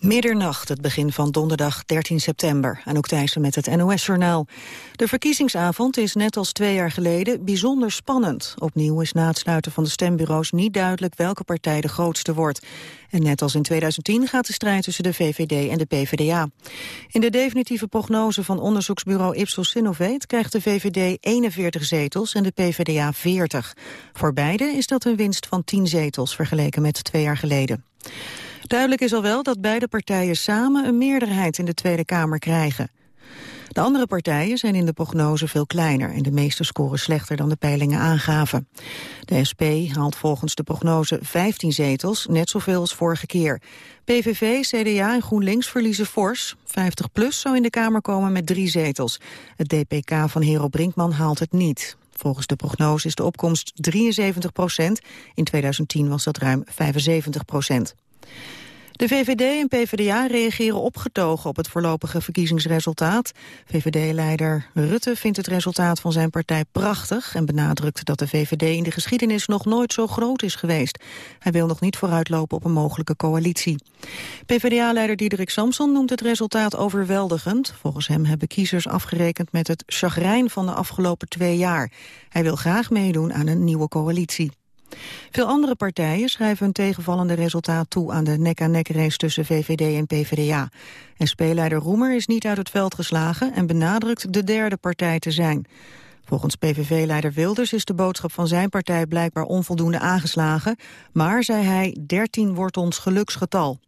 Middernacht, het begin van donderdag 13 september. En ook Thijssen met het NOS-journaal. De verkiezingsavond is net als twee jaar geleden bijzonder spannend. Opnieuw is na het sluiten van de stembureaus niet duidelijk welke partij de grootste wordt. En net als in 2010 gaat de strijd tussen de VVD en de PvdA. In de definitieve prognose van onderzoeksbureau Ipsos Sinovate krijgt de VVD 41 zetels en de PvdA 40. Voor beide is dat een winst van 10 zetels vergeleken met twee jaar geleden. Duidelijk is al wel dat beide partijen samen een meerderheid in de Tweede Kamer krijgen. De andere partijen zijn in de prognose veel kleiner en de meeste scoren slechter dan de peilingen aangaven. De SP haalt volgens de prognose 15 zetels, net zoveel als vorige keer. PVV, CDA en GroenLinks verliezen fors. 50PLUS zou in de Kamer komen met drie zetels. Het DPK van Hero Brinkman haalt het niet. Volgens de prognose is de opkomst 73 procent. In 2010 was dat ruim 75 procent. De VVD en PvdA reageren opgetogen op het voorlopige verkiezingsresultaat. VVD-leider Rutte vindt het resultaat van zijn partij prachtig... en benadrukt dat de VVD in de geschiedenis nog nooit zo groot is geweest. Hij wil nog niet vooruitlopen op een mogelijke coalitie. PvdA-leider Diederik Samson noemt het resultaat overweldigend. Volgens hem hebben kiezers afgerekend met het chagrijn van de afgelopen twee jaar. Hij wil graag meedoen aan een nieuwe coalitie. Veel andere partijen schrijven een tegenvallende resultaat toe aan de nek-aan-nek-race tussen VVD en PvdA. SP-leider Roemer is niet uit het veld geslagen en benadrukt de derde partij te zijn. Volgens PVV-leider Wilders is de boodschap van zijn partij blijkbaar onvoldoende aangeslagen, maar, zei hij, 13 wordt ons geluksgetal.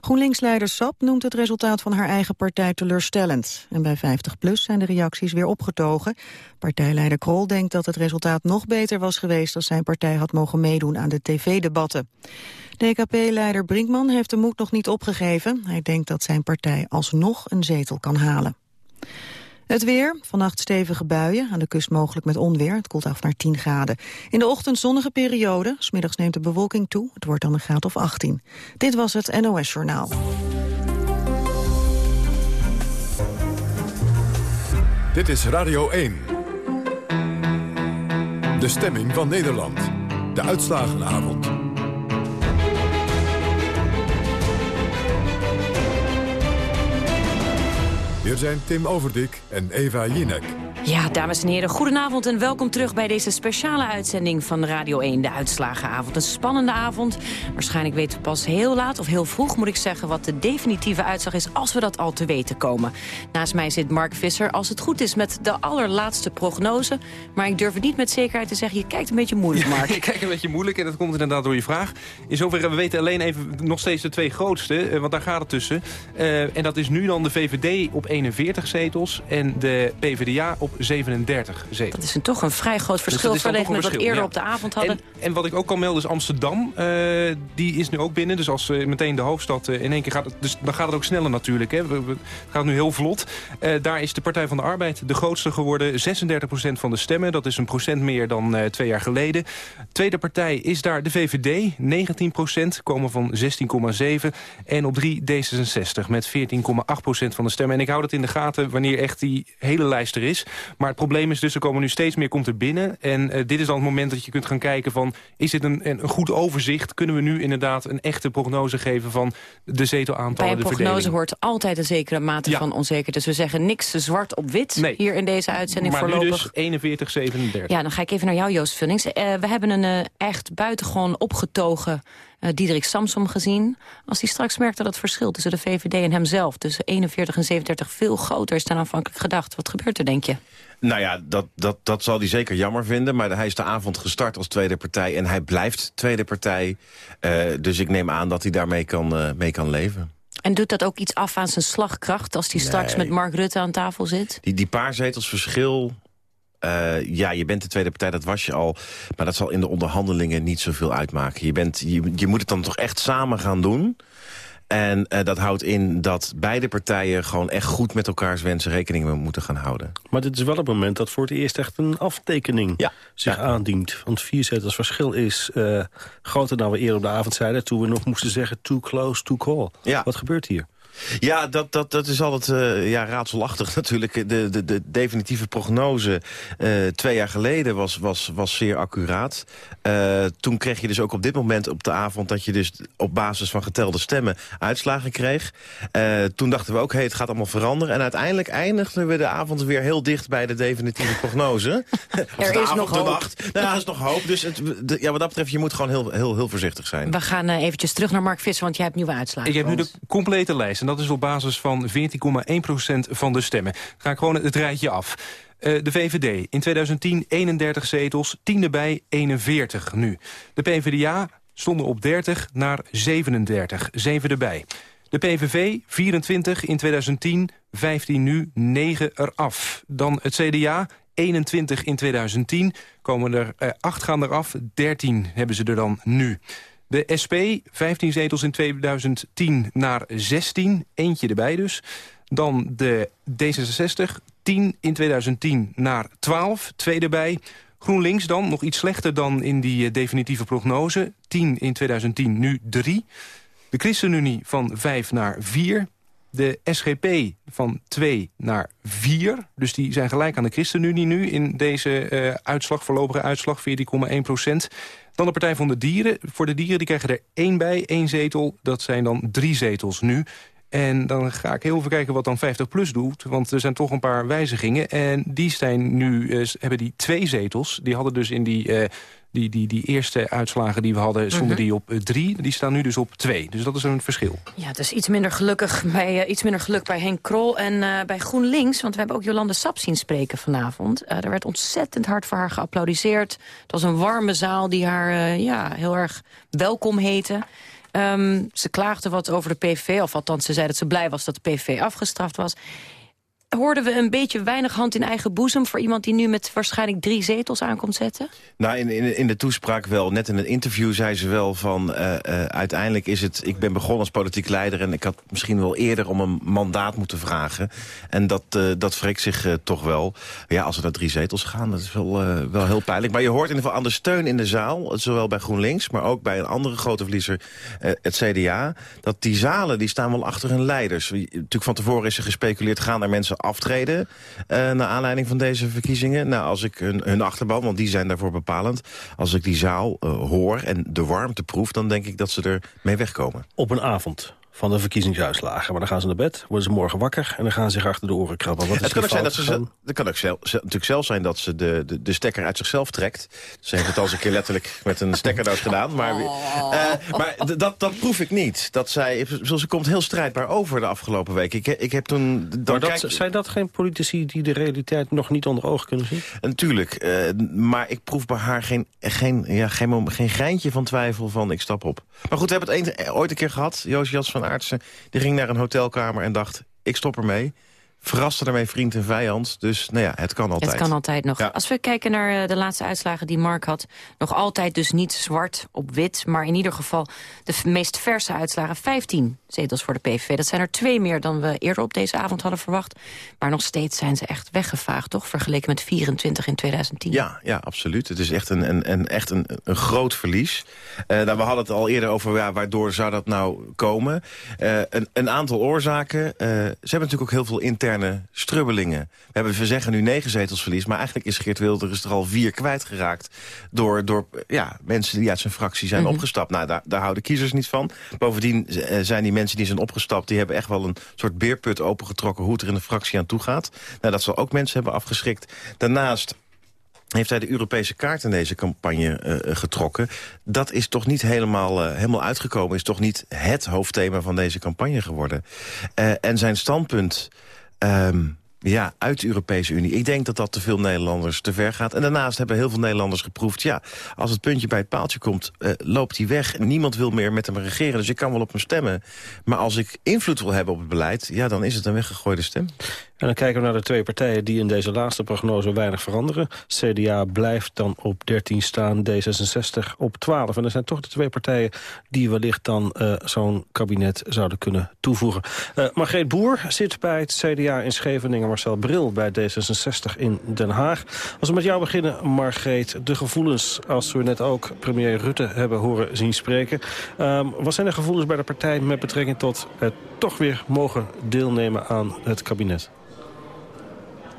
GroenLinks-leider Sap noemt het resultaat van haar eigen partij teleurstellend. En bij 50PLUS zijn de reacties weer opgetogen. Partijleider Krol denkt dat het resultaat nog beter was geweest... als zijn partij had mogen meedoen aan de tv-debatten. DKP-leider Brinkman heeft de moed nog niet opgegeven. Hij denkt dat zijn partij alsnog een zetel kan halen. Het weer, vannacht stevige buien, aan de kust mogelijk met onweer. Het koelt af naar 10 graden. In de ochtend zonnige periode, smiddags neemt de bewolking toe. Het wordt dan een graad of 18. Dit was het NOS Journaal. Dit is Radio 1. De stemming van Nederland. De uitslagenavond. Hier zijn Tim Overdik en Eva Jinek. Ja, dames en heren, goedenavond en welkom terug bij deze speciale uitzending van Radio 1, de Uitslagenavond. Een spannende avond. Waarschijnlijk weten we pas heel laat, of heel vroeg moet ik zeggen, wat de definitieve uitslag is, als we dat al te weten komen. Naast mij zit Mark Visser, als het goed is, met de allerlaatste prognose. Maar ik durf het niet met zekerheid te zeggen, je kijkt een beetje moeilijk, Mark. Ja, ik kijk een beetje moeilijk en dat komt inderdaad door je vraag. In zoverre, we weten alleen even nog steeds de twee grootste, eh, want daar gaat het tussen. Uh, en dat is nu dan de VVD op 41 zetels en de PvdA op 37 zetels. Dat is een, toch een vrij groot verschil dus vergeleken met wat eerder op de avond hadden. En, en, wat ik ook kan melden is Amsterdam. Uh, die is nu ook binnen. Dus als uh, meteen de hoofdstad uh, in één keer gaat... Het, dus dan gaat het ook sneller natuurlijk. Hè. Het gaat nu heel vlot. daar is de Partij van de Arbeid de grootste geworden. 36% van de stemmen. Dat is een procent meer dan twee jaar geleden. Tweede partij is daar de VVD. 19% komen van 16,7. En op 3 D66 met 14,8% van de stemmen. En ik hou dat in de gaten wanneer echt die hele lijst er is. Maar het probleem is dus, er komen nu steeds meer komt er binnen. En uh, dit is dan het moment dat je kunt gaan kijken van... is dit een, een goed overzicht? Kunnen we nu inderdaad een echte prognose geven van de zetelaantallen, Bij een prognose hoort altijd een zekere mate van onzekerheid. Dus we zeggen niks zwart op wit nee. hier in deze uitzending maar voorlopig. Maar dus 41, 37. Ja, dan ga ik even naar jou, Joost Vullings. Uh, we hebben een uh, echt buitengewoon opgetogen uh, Diederik Samsom gezien. Als hij straks merkt dat het verschil tussen de VVD en hemzelf... tussen 41 en 37 veel groter is dan aanvankelijk gedacht. Wat gebeurt er, denk je? Nou ja, dat, dat, dat zal hij zeker jammer vinden. Maar hij is de avond gestart als tweede partij en hij blijft tweede partij. Uh, dus ik neem aan dat hij daarmee kan, uh, mee kan leven. En doet dat ook iets af aan zijn slagkracht... als hij nee. straks met Mark Rutte aan tafel zit? Die, die paar zetels verschil uh, ja, je bent de tweede partij, dat was je al. Maar dat zal in de onderhandelingen niet zoveel uitmaken. Je, bent, je, je moet het dan toch echt samen gaan doen. En uh, dat houdt in dat beide partijen gewoon echt goed met elkaars wensen rekening moeten gaan houden. Maar dit is wel het moment dat voor het eerst echt een aftekening ja. zich ja. aandient. Want vier zetels verschil is uh, groter dan we eerder op de avond zeiden... toen we nog moesten zeggen too close to call. Ja. Wat gebeurt hier? Ja, dat, dat, dat is altijd uh, ja, raadselachtig natuurlijk. De, de, de definitieve prognose uh, twee jaar geleden was, was, was zeer accuraat. Uh, toen kreeg je dus ook op dit moment op de avond... dat je dus op basis van getelde stemmen uitslagen kreeg. toen dachten we ook, hey, het gaat allemaal veranderen. En uiteindelijk eindigden we de avond weer heel dicht bij de definitieve prognose. er is nog hoop. Nacht. Nou, er is nog hoop. Dus het, ja, wat dat betreft, je moet gewoon heel, heel, heel voorzichtig zijn. We gaan eventjes terug naar Mark Visser, want jij hebt nieuwe uitslagen. Ik heb nu de complete lijst dat is op basis van 14,1% van de stemmen. Ga ik gewoon het rijtje af. Uh, de VVD in 2010 31 zetels, 10 erbij 41 nu. De PvdA stonden op 30 naar 37, 7 erbij. De PVV 24 in 2010, 15 nu, 9 eraf. Dan het CDA 21 in 2010, komen er uh, 8 gaan eraf, 13 hebben ze er dan nu. De SP, 15 zetels in 2010 naar 16, eentje erbij dus. Dan de D66, 10 in 2010 naar 12, twee erbij. GroenLinks dan, nog iets slechter dan in die eh, definitieve prognose. 10 in 2010, nu 3. De ChristenUnie van 5 naar 4. De SGP van 2 naar 4. Dus die zijn gelijk aan de ChristenUnie nu in deze uh, uitslag, voorlopige uitslag, 14,1 procent. Dan de Partij van de Dieren. Voor de dieren die krijgen er één bij, één zetel. Dat zijn dan drie zetels nu. En dan ga ik heel even kijken wat dan 50PLUS doet. Want er zijn toch een paar wijzigingen. En die zijn nu, uh, hebben die twee zetels. Die hadden dus in die uh, die, die, die eerste uitslagen die we hadden, stonden mhm. die op uh, drie. Die staan nu dus op twee. Dus dat is een verschil. Ja, dus iets minder, gelukkig bij, uh, iets minder geluk bij Henk Krol en uh, bij GroenLinks. Want we hebben ook Jolande Sap zien spreken vanavond. er werd ontzettend hard voor haar geapplaudiseerd. Het was een warme zaal die haar ja, heel erg welkom heette. Um, ze klaagde wat over de PVV, of althans ze zei dat ze blij was dat de PVV afgestraft was hoorden we een beetje weinig hand in eigen boezem... voor iemand die nu met waarschijnlijk drie zetels aankomt zetten? Nou, in, in, in de toespraak wel. Net in het interview zei ze wel van... Uh, uh, uiteindelijk is het... Ik ben begonnen als politiek leider... en ik had misschien wel eerder om een mandaat moeten vragen. En dat, uh, dat wreekt zich toch wel. Ja, als er naar drie zetels gaan, dat is wel, wel heel pijnlijk. Maar je hoort in ieder geval aan de steun in de zaal... zowel bij GroenLinks, maar ook bij een andere grote verliezer... het CDA, dat die zalen die staan wel achter hun leiders. Natuurlijk van tevoren is er gespeculeerd... gaan er mensen aftreden uh, naar aanleiding van deze verkiezingen. Nou, als ik hun, hun achterban, want die zijn daarvoor bepalend... als ik die zaal uh, hoor en de warmte proef... dan denk ik dat ze er mee wegkomen. Op een avond van de verkiezingsuitslagen. Maar dan gaan ze naar bed, worden ze morgen wakker... en dan gaan ze zich achter de oren krabben. Wat het kan ook zijn dat ze, het kan ook zelf, natuurlijk zelf zijn dat ze de, de, de stekker uit zichzelf trekt. Ze heeft het al eens een keer letterlijk met een stekkerdoos gedaan. Maar, uh, maar dat, dat proef ik niet. Dat zij, ze komt heel strijdbaar over de afgelopen week. Ik, ik heb toen... Dan maar dat, zijn dat geen politici die de realiteit nog niet onder ogen kunnen zien? Natuurlijk, uh, maar ik proef bij haar geen, geen, ja, geen, geen greintje van twijfel van ik stap op. Maar goed, we hebben het een, ooit een keer gehad. Joost Jas van Aartsen. Die ging naar een hotelkamer en dacht... ik stop ermee verraste daarmee vriend en vijand. Dus nou ja, het kan altijd. Het kan altijd nog. Als we kijken naar eh, de laatste uitslagen die Mark had... nog altijd dus niet zwart op wit... maar in ieder geval de meest verse uitslagen 15 zetels voor de PVV. Dat zijn er twee meer dan we eerder op deze avond hadden verwacht. Maar nog steeds zijn ze echt weggevaagd, toch? Vergeleken met 24 in 2010. Ja, ja absoluut. Het is echt een, een, een echt een, een groot verlies. Uh, nou, we hadden het al eerder over ja, waardoor zou dat nou komen. Uh, een, een aantal oorzaken. Uh, ze hebben natuurlijk ook heel veel interne strubbelingen. We, hebben, we zeggen nu negen zetels verlies, maar eigenlijk is Geert Wilders er al vier kwijtgeraakt... door, door ja, mensen die uit zijn fractie zijn mm -hmm. opgestapt. Nou, daar, daar houden kiezers niet van. Bovendien zijn die mensen die zijn opgestapt... die hebben echt wel een soort beerput opengetrokken... hoe het er in de fractie aan toe gaat. Nou, dat zal ook mensen hebben afgeschrikt. Daarnaast heeft hij de Europese kaart in deze campagne uh, getrokken. Dat is toch niet helemaal, uh, helemaal uitgekomen. Is toch niet het hoofdthema van deze campagne geworden. Uh, en zijn standpunt... Um, ja, uit de Europese Unie. Ik denk dat dat te veel Nederlanders te ver gaat. En daarnaast hebben heel veel Nederlanders geproefd... ja, als het puntje bij het paaltje komt, uh, loopt hij weg. Niemand wil meer met hem regeren, dus ik kan wel op hem stemmen. Maar als ik invloed wil hebben op het beleid... ja, dan is het een weggegooide stem. En dan kijken we naar de twee partijen die in deze laatste prognose weinig veranderen. CDA blijft dan op 13 staan, D66 op 12. En er zijn toch de twee partijen die wellicht dan uh, zo'n kabinet zouden kunnen toevoegen. Uh, Margreet Boer zit bij het CDA in Scheveningen, Marcel Bril bij D66 in Den Haag. Als we met jou beginnen, Margreet, de gevoelens als we net ook premier Rutte hebben horen zien spreken. Um, wat zijn de gevoelens bij de partij met betrekking tot het toch weer mogen deelnemen aan het kabinet?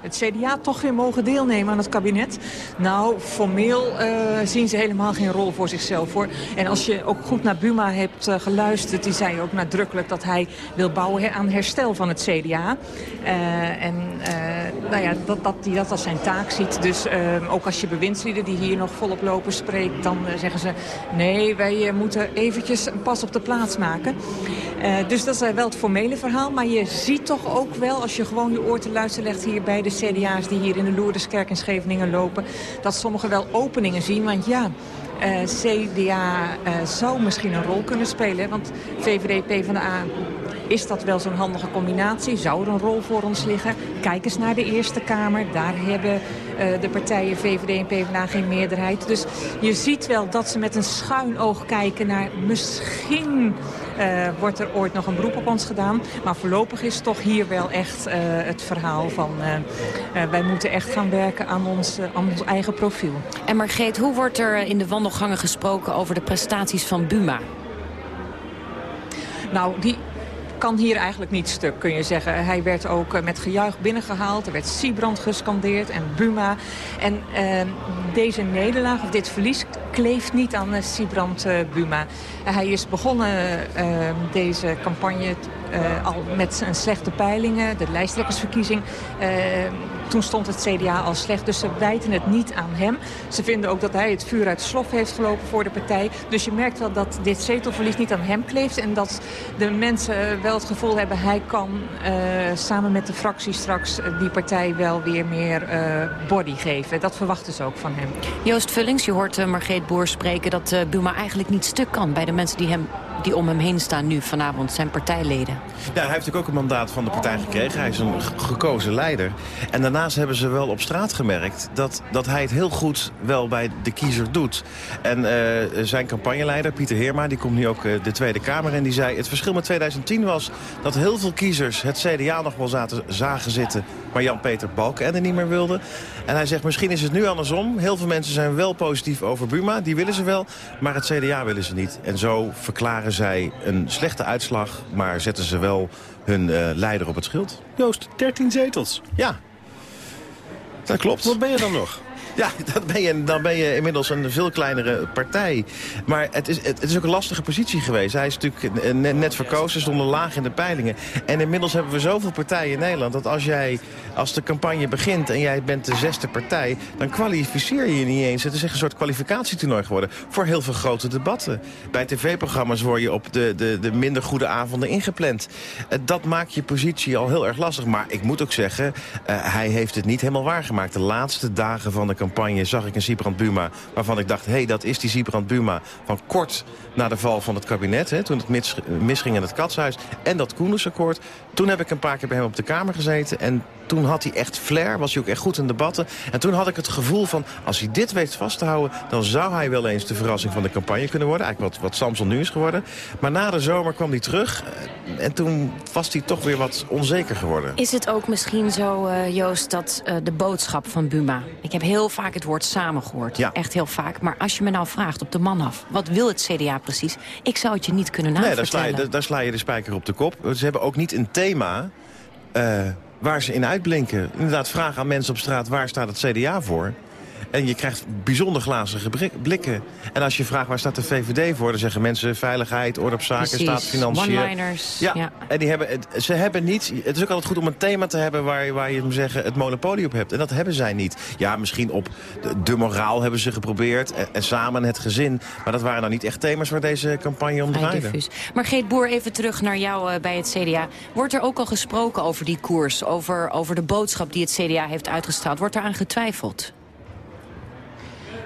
Het CDA toch weer mogen deelnemen aan het kabinet. Nou, formeel uh, zien ze helemaal geen rol voor zichzelf. Hoor. En als je ook goed naar Buma hebt uh, geluisterd... die zei ook nadrukkelijk dat hij wil bouwen aan herstel van het CDA. Uh, en nou ja, dat, dat hij dat als zijn taak ziet. Dus ook als je bewindslieden die hier nog volop lopen spreekt... dan zeggen ze, nee, wij moeten eventjes een pas op de plaats maken. dus dat is wel het formele verhaal. Maar je ziet toch ook wel, als je gewoon je oor te luisteren legt hier bij de CDA's die hier in de Lourdeskerk in Scheveningen lopen... dat sommigen wel openingen zien. Want ja, eh, CDA eh, zou misschien een rol kunnen spelen. Want VVD, PvdA, is dat wel zo'n handige combinatie? Zou er een rol voor ons liggen? Kijk eens naar de Eerste Kamer. Daar hebben uh, de partijen VVD en PvdA geen meerderheid. Dus je ziet wel dat ze met een schuin oog kijken naar misschien wordt er ooit nog een beroep op ons gedaan. Maar voorlopig is toch hier wel echt uh, het verhaal van... Uh, wij moeten echt gaan werken aan ons, aan ons eigen profiel. En Margreet, hoe wordt er in de wandelgangen gesproken over de prestaties van Buma? Nou, die kan hier eigenlijk niet stuk, kun je zeggen. Hij werd ook met gejuich binnengehaald. Er werd Siebrand gescandeerd en Buma. En uh, deze nederlaag, of dit verlies, kleeft niet aan uh, Siebrand Buma. hij is begonnen deze campagne al met een slechte peilingen. De lijsttrekkersverkiezing toen stond het CDA al slecht, dus ze wijten het niet aan hem. Ze vinden ook dat hij het vuur uit slof heeft gelopen voor de partij. Dus je merkt wel dat dit zetelverlies niet aan hem kleeft. En dat de mensen wel het gevoel hebben... hij kan uh, samen met de fractie straks uh, die partij wel weer meer uh, body geven. Dat verwachten ze ook van hem. Joost Vullings, je hoort Margreet Boer spreken... dat Buma eigenlijk niet stuk kan bij de mensen die hem die om hem heen staan nu vanavond, zijn partijleden. Ja, hij heeft natuurlijk ook een mandaat van de partij gekregen. Hij is een gekozen leider. En daarnaast hebben ze wel op straat gemerkt... dat, dat hij het heel goed wel bij de kiezer doet. En uh, zijn campagneleider, Pieter Heerma, die komt nu ook uh, de Tweede Kamer... en die zei, het verschil met 2010 was dat heel veel kiezers het CDA nog wel zaten, zagen zitten... maar Jan-Peter Balkenende niet meer wilde. En hij zegt, misschien is het nu andersom. Heel veel mensen zijn wel positief over Buma, die willen ze wel... maar het CDA willen ze niet. En zo verklaren zij een slechte uitslag, maar zetten ze wel hun uh, leider op het schild. Joost, 13 zetels. Ja, dat klopt. Wat ben je dan nog? Ja, dan ben, je, dan ben je inmiddels een veel kleinere partij. Maar het is, het, is ook een lastige positie geweest. Hij is natuurlijk net, net verkozen, stonden laag in de peilingen. En inmiddels hebben we zoveel partijen in Nederland... dat als, jij, als de campagne begint en jij bent de zesde partij... dan kwalificeer je je niet eens. Het is echt een soort kwalificatietoernooi geworden... voor heel veel grote debatten. Bij tv-programma's word je op de, de, de minder goede avonden ingepland. Eh, dat maakt je positie al heel erg lastig. Maar ik moet ook zeggen, uh, hij heeft het niet helemaal waargemaakt. De laatste dagen van de campagne campagne zag ik een Siebrand Buma... waarvan ik dacht, hé, hey, dat is die Siebrand Buma. Van kort na de val van het kabinet. Hè, toen het mis, misging in het katshuis. En dat Koendersakkoord. Toen heb ik een paar keer bij hem op de Kamer gezeten. En toen had hij echt flair, was hij ook echt goed in debatten. En toen had ik het gevoel van, als hij dit weet vast te houden... dan zou hij wel eens de verrassing van de campagne kunnen worden. Eigenlijk wat, wat Samson nu is geworden. Maar na de zomer kwam hij terug. Eh, en toen was hij toch weer wat onzeker geworden. Is het ook misschien zo, uh, Joost, dat uh, de boodschap van Buma... ik heb heel vaak het woord samen gehoord. Ja. Echt heel vaak. Maar als je me nou vraagt op de man af... wat wil het CDA precies? Ik zou het je niet kunnen navertellen. Nee, daar sla, je, daar sla je de spijker op de kop. Ze hebben ook niet een thema... Uh, waar ze in uitblinken. Inderdaad, vraag aan mensen op straat waar staat het CDA voor. En je krijgt bijzonder glazige blikken. En als je vraagt waar staat de VVD voor... dan zeggen mensen veiligheid, orde op zaken, Precies. staatsfinanciën. One-liners. Ja, ja, en die hebben, ze hebben niet... Het is ook altijd goed om een thema te hebben waar, waar je zeggen, het monopolie op hebt. En dat hebben zij niet. Ja, misschien op de, de moraal hebben ze geprobeerd. En, en, samen het gezin. Maar dat waren nou niet echt thema's waar deze campagne om draaide. Maar Geet Boer, even terug naar jou uh, bij het CDA. Wordt er ook al gesproken over die koers? Over, over de boodschap die het CDA heeft uitgestraald? Wordt er aan getwijfeld?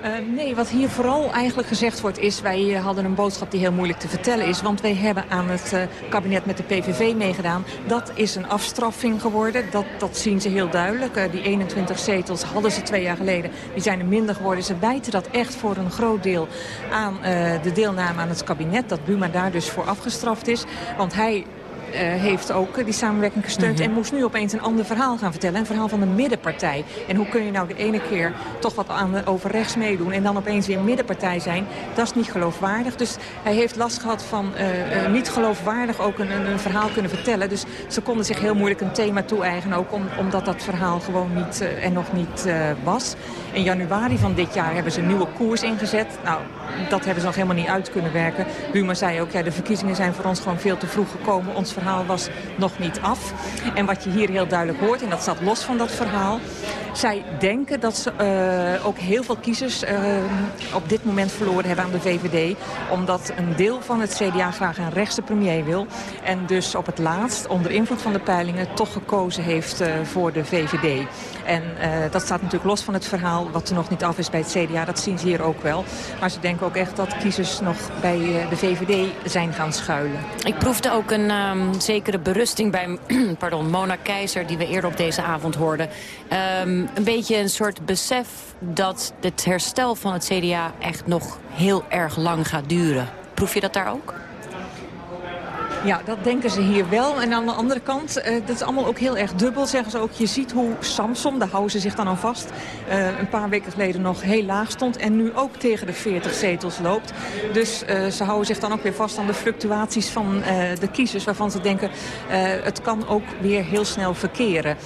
Uh, nee, wat hier vooral eigenlijk gezegd wordt is... wij uh, hadden een boodschap die heel moeilijk te vertellen is. Want wij hebben aan het uh, kabinet met de PVV meegedaan. Dat is een afstraffing geworden. Dat, dat zien ze heel duidelijk. die 21 zetels hadden ze twee jaar geleden. Die zijn er minder geworden. Ze wijten dat echt voor een groot deel aan de deelname aan het kabinet. Dat Buma daar dus voor afgestraft is. Want hij heeft ook die samenwerking gesteund... Mhm. en moest nu opeens een ander verhaal gaan vertellen. Een verhaal van de middenpartij. En hoe kun je nou de ene keer toch wat aan, over rechts meedoen... en dan opeens weer middenpartij zijn? Dat is niet geloofwaardig. Dus hij heeft last gehad van uh, niet geloofwaardig ook een, een, een, verhaal kunnen vertellen. Dus ze konden zich heel moeilijk een thema toe-eigenen... ook om, omdat dat verhaal gewoon niet uh, er nog niet was. In januari van dit jaar hebben ze een nieuwe koers ingezet. Nou, dat hebben ze nog helemaal niet uit kunnen werken. Buma zei ook, ja, de verkiezingen zijn voor ons gewoon veel te vroeg gekomen. Ons verhaal was nog niet af. En wat je hier heel duidelijk hoort, en dat staat los van dat verhaal... zij denken dat ze uh, ook heel veel kiezers uh, op dit moment verloren hebben aan de VVD. Omdat een deel van het CDA graag een rechtse premier wil. En dus op het laatst, onder invloed van de peilingen... toch gekozen heeft uh, voor de VVD. En dat staat natuurlijk los van het verhaal wat er nog niet af is bij het CDA. Dat zien ze hier ook wel. Maar ze denken ook echt dat kiezers nog bij de VVD zijn gaan schuilen. Ik proefde ook een um, zekere berusting bij pardon, Mona Keizer... die we eerder op deze avond hoorden. Um, een beetje een soort besef dat het herstel van het CDA echt nog heel erg lang gaat duren. Proef je dat daar ook? Ja, dat denken ze hier wel. En aan de andere kant, uh, dat is allemaal ook heel erg dubbel, zeggen ze ook. Je ziet hoe Samsom, daar houden ze zich dan aan vast, uh, een paar weken geleden nog heel laag stond. En nu ook tegen de 40 zetels loopt. Dus uh, ze houden zich dan ook weer vast aan de fluctuaties van de kiezers. Waarvan ze denken, het kan ook weer heel snel verkeren.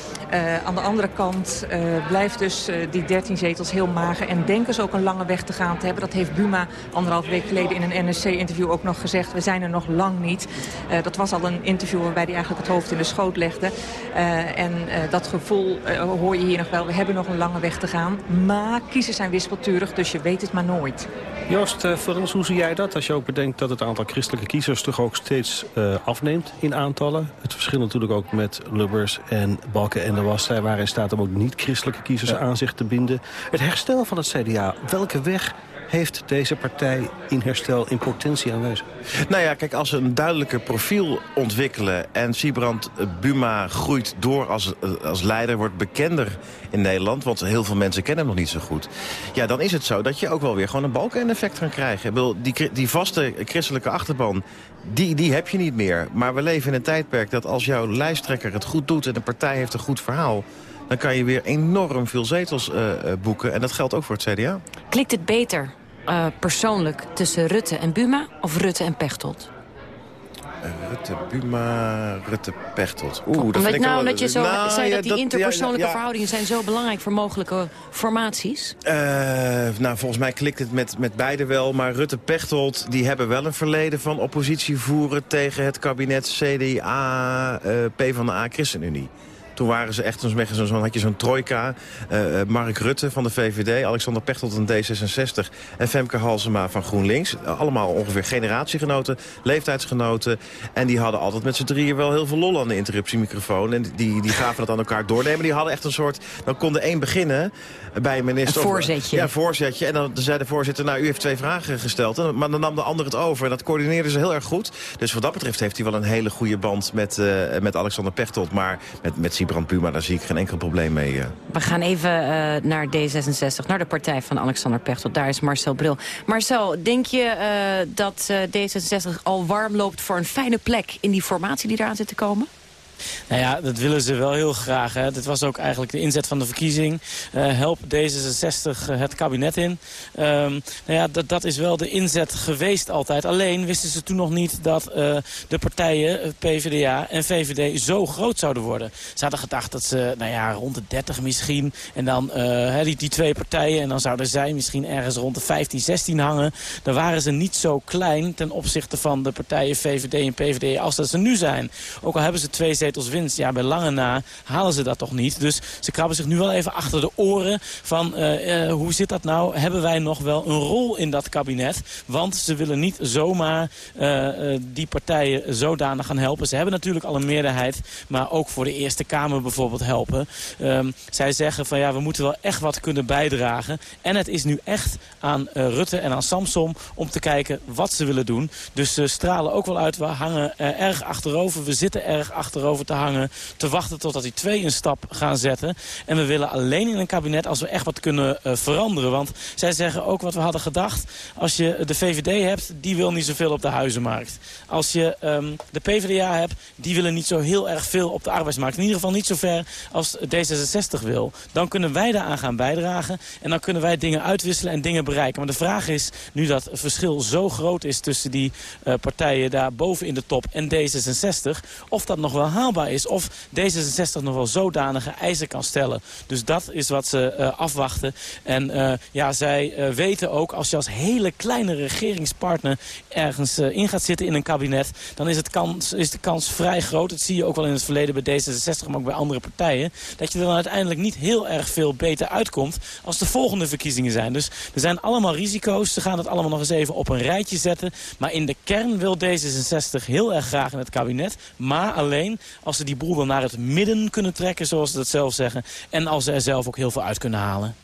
aan de andere kant blijft dus die 13 zetels heel mager. En denken ze ook een lange weg te gaan te hebben. Dat heeft Buma anderhalf week geleden in een NSC-interview ook nog gezegd. We zijn er nog lang niet. Uh, dat was al een interview waarbij hij eigenlijk het hoofd in de schoot legde. Uh, en uh, dat gevoel hoor je hier nog wel. We hebben nog een lange weg te gaan. Maar kiezers zijn wispelturig, dus je weet het maar nooit. Joost, voor ons, hoe zie jij dat? Als je ook bedenkt dat het aantal christelijke kiezers toch ook steeds afneemt in aantallen. Het verschil natuurlijk ook met Lubbers en Balken en de Was. Zij waren in staat om ook niet-christelijke kiezers ja. aan zich te binden. Het herstel van het CDA, welke weg heeft deze partij in herstel in potentie aanwezig? Nou ja, kijk, als ze een duidelijker profiel ontwikkelen... en Siebrand Buma groeit door als, als leider, wordt bekender in Nederland... want heel veel mensen kennen hem nog niet zo goed... ja, dan is het zo dat je ook wel weer gewoon een balken-effect gaat krijgen. Ik bedoel, die, die vaste christelijke achterban, die, die heb je niet meer. Maar we leven in een tijdperk dat als jouw lijsttrekker het goed doet... en de partij heeft een goed verhaal dan kan je weer enorm veel zetels uh, boeken. En dat geldt ook voor het CDA. Klikt het beter uh, persoonlijk tussen Rutte en Buma of Rutte en Pechtold? Rutte, Buma, Rutte, Pechtold. Oeh, dat Omdat, nou, omdat je zo nou, zei ja, dat die dat, interpersoonlijke ja, ja, verhoudingen zijn zo belangrijk voor mogelijke formaties? Uh, nou, volgens mij klikt het met, met beide wel. Maar Rutte, Pechtold, die hebben wel een verleden van oppositie voeren tegen het kabinet CDA, uh, PvdA, ChristenUnie. Toen waren ze echt zo'n zo, zo had je zo'n trojka. Uh, Mark Rutte van de VVD, Alexander Pechtold van D66 en Femke Halsema van GroenLinks. Allemaal ongeveer generatiegenoten, leeftijdsgenoten. En die hadden altijd met z'n drieën wel heel veel lol aan de interruptiemicrofoon. En die, die gaven dat aan elkaar doornemen. Die hadden echt een soort... Dan kon de één beginnen bij een minister. Een voorzetje. ja, voorzetje. En dan zei de voorzitter, nou, u heeft twee vragen gesteld. Maar dan nam de ander het over. En dat coördineerden ze heel erg goed. Dus wat dat betreft heeft hij wel een hele goede band met, uh, met Alexander Pechtold. Maar met, met Siebrand Puma, daar zie ik geen enkel probleem mee. Uh. We gaan even uh, naar D66, naar de partij van Alexander Pechtold. Daar is Marcel Bril. Marcel, denk je dat D66 al warm loopt voor een fijne plek... in die formatie die eraan zit te komen? Nou ja, dat willen ze wel heel graag. Hè. Dit was ook eigenlijk de inzet van de verkiezing. Uh, help D66 het kabinet in. Um, nou ja, dat, dat is wel de inzet geweest altijd. Alleen wisten ze toen nog niet dat uh, de partijen, eh, PvdA en VVD, zo groot zouden worden. Ze hadden gedacht dat ze, nou ja, rond de 30 misschien. En dan uh, die, die twee partijen. En dan zouden zij misschien ergens rond de 15, 16 hangen. Dan waren ze niet zo klein ten opzichte van de partijen VVD en PvdA als dat ze nu zijn. Ook al hebben ze twee zetels winst, ja, bij lange na halen ze dat toch niet. Dus ze krabben zich nu wel even achter de oren van hoe zit dat nou? Hebben wij nog wel een rol in dat kabinet? Want ze willen niet zomaar die partijen zodanig gaan helpen. Ze hebben natuurlijk al een meerderheid, maar ook voor de Eerste Kamer bijvoorbeeld helpen. Um, zij zeggen van ja, we moeten wel echt wat kunnen bijdragen. En het is nu echt aan Rutte en aan Samsom om te kijken wat ze willen doen. Dus ze stralen ook wel uit, we hangen erg achterover. We zitten erg achterover te hangen, te wachten totdat die twee een stap gaan zetten. En we willen alleen in een kabinet als we echt wat kunnen uh, veranderen. Want zij zeggen ook wat we hadden gedacht. Als je de VVD hebt, die wil niet zoveel op de huizenmarkt. Als je um, de PvdA hebt, die willen niet zo heel erg veel op de arbeidsmarkt. In ieder geval niet zo ver als D66 wil. Dan kunnen wij daaraan gaan bijdragen. En dan kunnen wij dingen uitwisselen en dingen bereiken. Maar de vraag is, nu dat het verschil zo groot is tussen die uh, partijen daar boven in de top en D66... of dat nog wel haalbaar is. Of D66 nog wel zodanige eisen kan stellen. Dus dat is wat ze uh, afwachten. En uh, ja, zij weten ook, als je als hele kleine regeringspartner... ergens in gaat zitten in een kabinet... dan is, het kans, is de kans vrij groot. Dat zie je ook wel in het verleden bij D66, maar ook bij andere partijen. Dat je er dan uiteindelijk niet heel erg veel beter uitkomt als de volgende verkiezingen zijn. Dus er zijn allemaal risico's. Ze gaan het allemaal nog eens even op een rijtje zetten. Maar in de kern wil D66 heel erg graag in het kabinet. Maar alleen als ze die boel dan naar het midden kunnen trekken, zoals ze dat zelf zeggen. En als ze er zelf ook heel veel uit kunnen halen.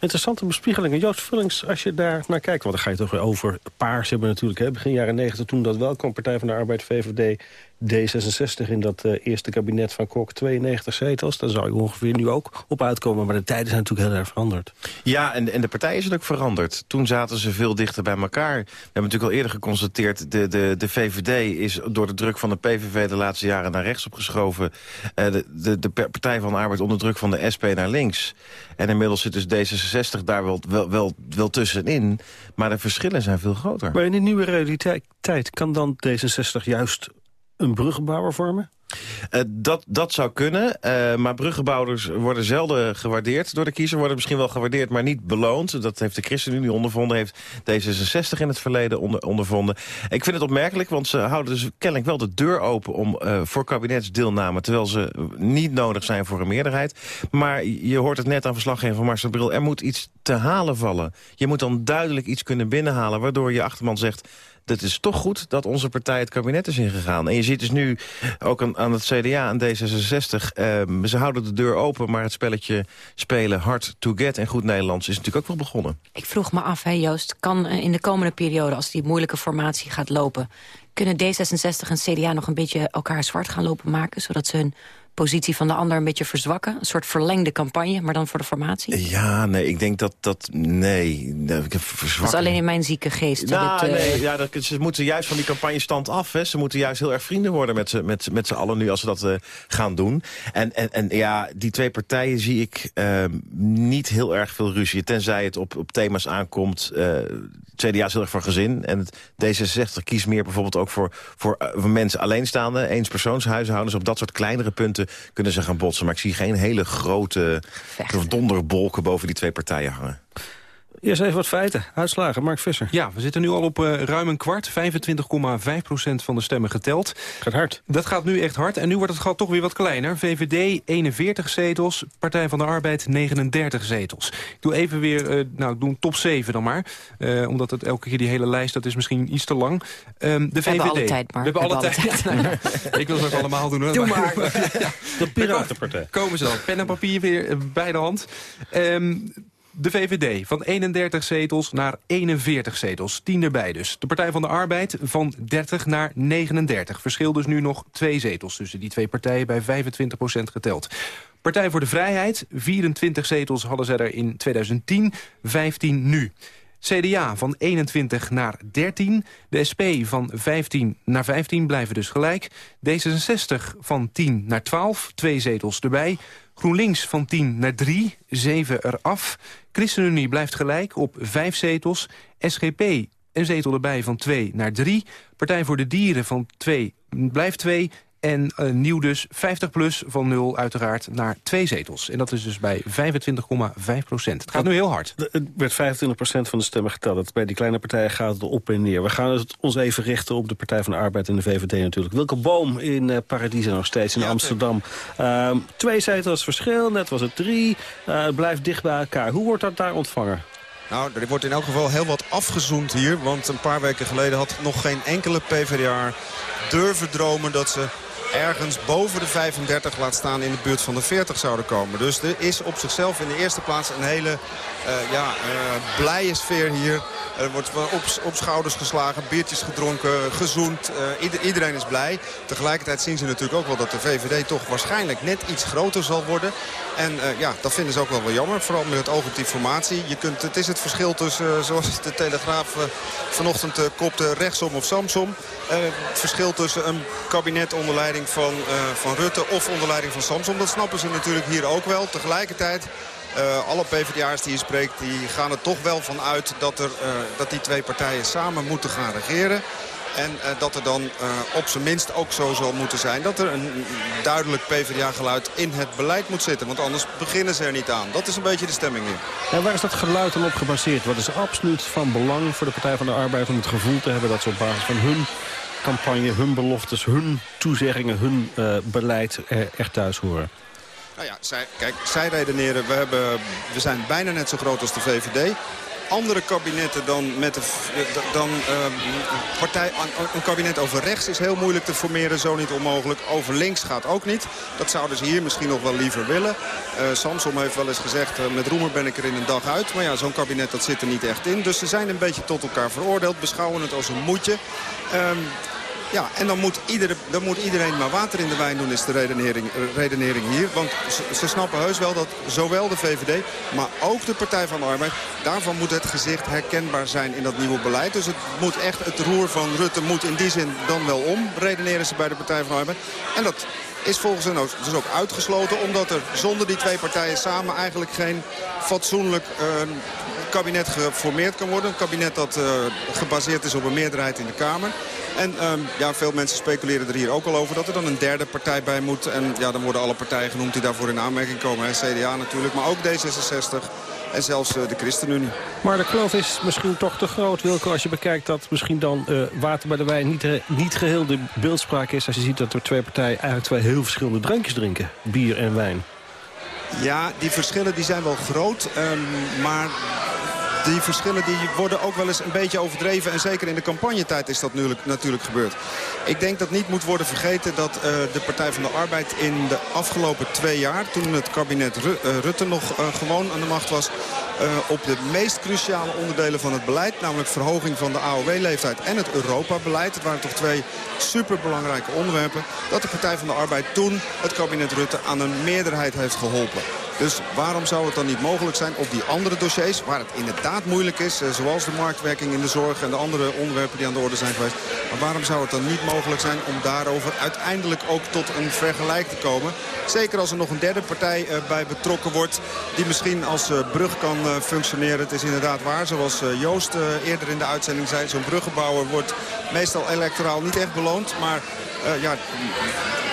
Interessante bespiegelingen. Joost Vullings, als je daar naar kijkt... want dan ga je toch weer over paars hebben natuurlijk. Hè? Begin jaren 90 toen dat welkom Partij van de Arbeid, VVD... D66 in dat uh, eerste kabinet van Kok 92 zetels. Daar zou je ongeveer nu ook op uitkomen. Maar de tijden zijn natuurlijk heel erg veranderd. Ja, en, en de partijen zijn ook veranderd. Toen zaten ze veel dichter bij elkaar. We hebben natuurlijk al eerder geconstateerd... de, de, de VVD is door de druk van de PVV de laatste jaren naar rechts opgeschoven. Uh, de, de, de Partij van de Arbeid onder druk van de SP naar links. En inmiddels zit dus D66 daar wel, wel, wel, wel tussenin. Maar de verschillen zijn veel groter. Maar in de nieuwe realiteit kan dan D66 juist een bruggenbouwer vormen? Uh, dat, dat zou kunnen, uh, maar bruggenbouwers worden zelden gewaardeerd door de kiezer. Worden misschien wel gewaardeerd, maar niet beloond. Dat heeft de ChristenUnie ondervonden, heeft D66 in het verleden onder, ondervonden. Ik vind het opmerkelijk, want ze houden dus kennelijk wel de deur open... om uh, voor kabinetsdeelname, terwijl ze niet nodig zijn voor een meerderheid. Maar je hoort het net aan verslaggever van Marcel Bril... er moet iets te halen vallen. Je moet dan duidelijk iets kunnen binnenhalen... waardoor je achterman zegt het is toch goed dat onze partij het kabinet is ingegaan. En je ziet dus nu ook aan, aan het CDA en D66... Ehm, ze houden de deur open, maar het spelletje spelen hard to get... en goed Nederlands is natuurlijk ook wel begonnen. Ik vroeg me af, hè, Joost, kan eh, in de komende periode... als die moeilijke formatie gaat lopen... kunnen D66 en CDA nog een beetje elkaar zwart gaan lopen maken... zodat ze hun positie van de ander een beetje verzwakken? Een soort verlengde campagne, maar dan voor de formatie? Ja, nee, ik denk dat dat... Nee, dat is alleen in mijn zieke geest. Nou, dit, uh... nee, ja, dat, ze moeten juist van die campagnestand af. Hè. Ze moeten juist heel erg vrienden worden met z'n met, met allen nu... als ze dat uh, gaan doen. En, en, en ja, die twee partijen zie ik uh, niet heel erg veel ruzie. Tenzij het op, op thema's aankomt... Uh, CDA is heel erg voor gezin. En het D66 kiest meer bijvoorbeeld ook voor, voor, voor mensen alleenstaande... eenspersoonshuishoudens. Op dat soort kleinere punten kunnen ze gaan botsen. Maar ik zie geen hele grote donderbolken boven die twee partijen hangen. Eerst even wat feiten. Uitslagen, Mark Visser. Ja, we zitten nu al op uh, ruim een kwart. 25,5% van de stemmen geteld. Gaat hard. Dat gaat nu echt hard. En nu wordt het gat toch weer wat kleiner. VVD 41 zetels, Partij van de Arbeid 39 zetels. Ik doe even weer, uh, nou, doe top 7 dan maar. Uh, omdat het elke keer die hele lijst, dat is misschien iets te lang. Um, de VVD. We hebben alle tijd, Mark. We hebben alle, tijd. tijd. Ik wil het ook allemaal doen. Hoor. Doe maar. ja. De Piratenpartij. Komen ze dan. Pen en papier weer bij de hand. Um, de VVD van 31 zetels naar 41 zetels. 10 erbij dus. De Partij van de Arbeid van 30 naar 39. Verschil dus nu nog twee zetels tussen die twee partijen bij 25% geteld. Partij voor de Vrijheid, 24 zetels hadden zij er in 2010, 15 nu. CDA van 21 naar 13. De SP van 15 naar 15 blijven dus gelijk. D66 van 10 naar 12, twee zetels erbij. GroenLinks van 10 naar 3, 7 eraf. ChristenUnie blijft gelijk op 5 zetels. SGP een zetel erbij van 2 naar 3. Partij voor de Dieren van 2 blijft 2. En uh, nieuw dus 50 plus van 0 uiteraard naar twee zetels. En dat is dus bij 25,5 procent. Het gaat nu heel hard. Het werd 25 procent van de stemmen geteld. Bij die kleine partijen gaat het op en neer. We gaan ons even richten op de Partij van de Arbeid en de VVD natuurlijk. Welke boom in uh, Paradiso nog steeds in Amsterdam? Uh, twee zetels verschil, net was het drie. Uh, het blijft dicht bij elkaar. Hoe wordt dat daar ontvangen? Nou, er wordt in elk geval heel wat afgezoend hier. Want een paar weken geleden had nog geen enkele PvdA durven dromen dat ze ergens boven de 35, laat staan in de buurt van de 40 zouden komen. Dus er is op zichzelf in de eerste plaats een hele ja, uh, blije sfeer hier. Er wordt op, op schouders geslagen, biertjes gedronken, gezoend. Ieder, iedereen is blij. Tegelijkertijd zien ze natuurlijk ook wel dat de VVD toch waarschijnlijk net iets groter zal worden. En ja, dat vinden ze ook wel wel jammer. Vooral met het oog op die formatie. Je kunt, het is het verschil tussen, zoals de Telegraaf vanochtend kopte, rechtsom of samsom. het verschil tussen een kabinet onder leiding van, van Rutte of onder leiding van Samsom. Dat snappen ze natuurlijk hier ook wel. Tegelijkertijd uh, alle PvdA'ers die je spreekt, die gaan er toch wel van uit dat, er, uh, dat die twee partijen samen moeten gaan regeren. En uh, dat er dan op zijn minst ook zo zal moeten zijn dat er een duidelijk PvdA-geluid in het beleid moet zitten. Want anders beginnen ze er niet aan. Dat is een beetje de stemming hier. En waar is dat geluid dan op gebaseerd? Wat is absoluut van belang voor de Partij van de Arbeid om het gevoel te hebben dat ze op basis van hun campagne, hun beloftes, hun toezeggingen, hun beleid echt thuis horen? Nou ja, zij, kijk, zij redeneren, we, hebben, we zijn bijna net zo groot als de VVD andere kabinetten dan met de, dan, uh, partij, een kabinet over rechts is heel moeilijk te formeren, zo niet onmogelijk. Over links gaat ook niet. Dat zouden ze hier misschien nog wel liever willen. Uh, Samsom heeft wel eens gezegd, uh, met Roemer ben ik er in een dag uit. Maar ja, zo'n kabinet dat zit er niet echt in. Dus ze zijn een beetje tot elkaar veroordeeld, beschouwen het als een moedje. Um, ja, en dan moet, iedere, dan moet iedereen maar water in de wijn doen, is de redenering, redenering hier. Want ze, snappen heus wel dat zowel de VVD, maar ook de Partij van de Arbeid... daarvan moet het gezicht herkenbaar zijn in dat nieuwe beleid. Dus het moet echt, het roer van Rutte moet in die zin dan wel om, redeneren ze bij de Partij van de Arbeid. En dat is volgens hen ook, dus ook uitgesloten. Omdat er zonder die twee partijen samen eigenlijk geen fatsoenlijk uh, kabinet geformeerd kan worden. Een kabinet dat uh, gebaseerd is op een meerderheid in de Kamer. En um, ja, veel mensen speculeren er hier ook al over dat er dan een derde partij bij moet. En ja, dan worden alle partijen genoemd die daarvoor in aanmerking komen. Hè. CDA natuurlijk, maar ook D66 en zelfs uh, de ChristenUnie. Maar de kloof is misschien toch te groot, Wilco, als je bekijkt dat misschien dan uh, water bij de wijn niet, niet geheel de beeldspraak is. Als je ziet dat er twee partijen eigenlijk twee heel verschillende drankjes drinken. Bier en wijn. Ja, die verschillen die zijn wel groot. Um, maar die verschillen die worden ook wel eens een beetje overdreven. En zeker in de campagnetijd is dat natuurlijk, natuurlijk gebeurd. Ik denk dat niet moet worden vergeten dat uh, de Partij van de Arbeid in de afgelopen twee jaar... toen het kabinet uh, Rutte nog uh, gewoon aan de macht was... op de meest cruciale onderdelen van het beleid... namelijk verhoging van de AOW-leeftijd en het Europa-beleid... het waren toch twee superbelangrijke onderwerpen... dat de Partij van de Arbeid toen het kabinet Rutte aan een meerderheid heeft geholpen. Dus waarom zou het dan niet mogelijk zijn op die andere dossiers... waar het inderdaad moeilijk is, eh, zoals de marktwerking in de zorg... en de andere onderwerpen die aan de orde zijn geweest. Maar waarom zou het dan niet mogelijk zijn om daarover uiteindelijk ook tot een vergelijk te komen? Zeker als er nog een derde partij uh, bij betrokken wordt... die misschien als uh, brug kan functioneren. Het is inderdaad waar, zoals Joost eerder in de uitzending zei... zo'n bruggenbouwer wordt meestal electoraal niet echt beloond... maar ja,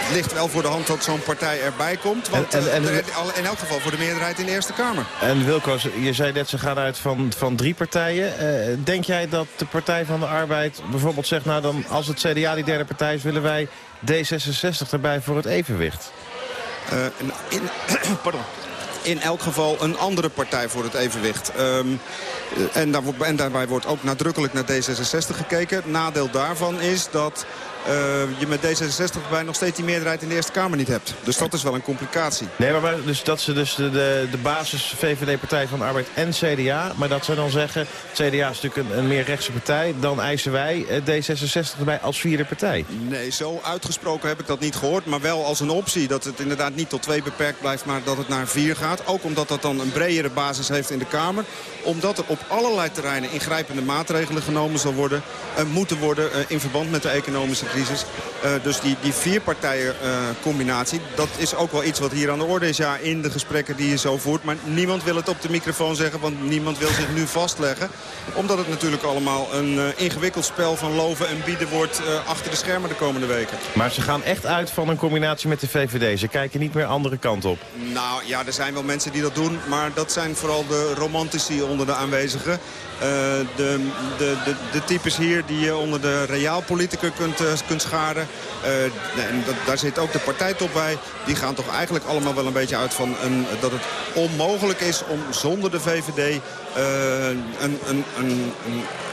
het ligt wel voor de hand dat zo'n partij erbij komt. Want en, en, en, in elk geval voor de meerderheid in de Eerste Kamer. En Wilco, je zei net ze gaan uit van, van drie partijen. Uh, denk jij dat de Partij van de Arbeid bijvoorbeeld zegt... nou dan als het CDA die derde partij is, willen wij D66 erbij voor het evenwicht? Uh, in, pardon in elk geval een andere partij voor het evenwicht. Um, en, daar, en, daarbij wordt ook nadrukkelijk naar D66 gekeken. Nadeel daarvan is dat uh, je met D66 erbij nog steeds die meerderheid in de Eerste Kamer niet hebt. Dus dat is wel een complicatie. Nee, maar, dus dat ze dus de, de, de basis VVD Partij van de Arbeid en CDA... maar dat ze dan zeggen, CDA is natuurlijk een, een meer rechtse partij... dan eisen wij D66 erbij als vierde partij. Nee, zo uitgesproken heb ik dat niet gehoord. Maar wel als een optie dat het inderdaad niet tot twee beperkt blijft... maar dat het naar vier gaat. Ook omdat dat dan een bredere basis heeft in de Kamer. Omdat er op allerlei terreinen ingrijpende maatregelen genomen zal worden... Uh, moeten worden in verband met de economische crisis. dus die, die vier partijen combinatie, dat is ook wel iets wat hier aan de orde is. Ja, in de gesprekken die je zo voert. Maar niemand wil het op de microfoon zeggen, want niemand wil zich nu vastleggen. Omdat het natuurlijk allemaal een ingewikkeld spel van loven en bieden wordt achter de schermen de komende weken. Maar ze gaan echt uit van een combinatie met de VVD. Ze kijken niet meer andere kant op. Nou ja, er zijn wel mensen die dat doen. Maar dat zijn vooral de romantici onder de aanwezigen. Uh, de, de, de, de, types hier die je onder de realpolitiker kunt, uh, kunt scharen. Uh, en dat, daar zit ook de partijtop bij. Die gaan toch eigenlijk allemaal wel een beetje uit van een, dat het onmogelijk is om zonder de VVD een, een, een, een,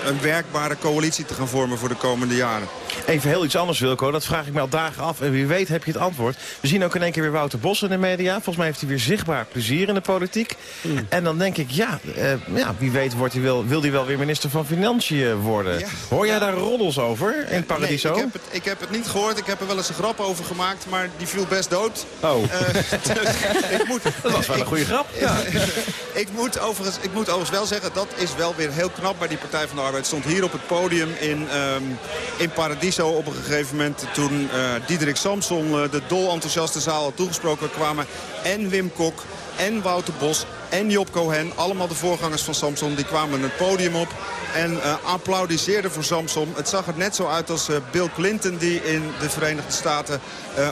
een werkbare coalitie te gaan vormen voor de komende jaren. Even heel iets anders, Wilco. Dat vraag ik me al dagen af. En wie weet heb je het antwoord. We zien ook in één keer weer Wouter Bos in de media. Volgens mij heeft hij weer zichtbaar plezier in de politiek. Hmm. En dan denk ik, ja, uh, ja wie weet wordt hij wel, wil hij wel weer minister van Financiën worden. Hoor jij daar roddels over in Paradiso? Nee, ik, heb het, ik heb het niet gehoord. Ik heb er wel eens een grap over gemaakt. Maar die viel best dood. Oh. Uh, ik moet, dat was wel een goede grap. Ja. ik, moet overigens, ik moet overigens wel zeggen, dat is wel weer heel knap bij die Partij van de Arbeid. Stond hier op het podium in, um, in Paradiso op een gegeven moment toen uh, Diederik Samson uh, de dol enthousiaste zaal had toegesproken kwamen. En Wim Kok en Wouter Bos en Job Cohen, allemaal de voorgangers van Samson, die kwamen het podium op en uh, applaudisseerden voor Samson. Het zag er net zo uit als Bill Clinton die in de Verenigde Staten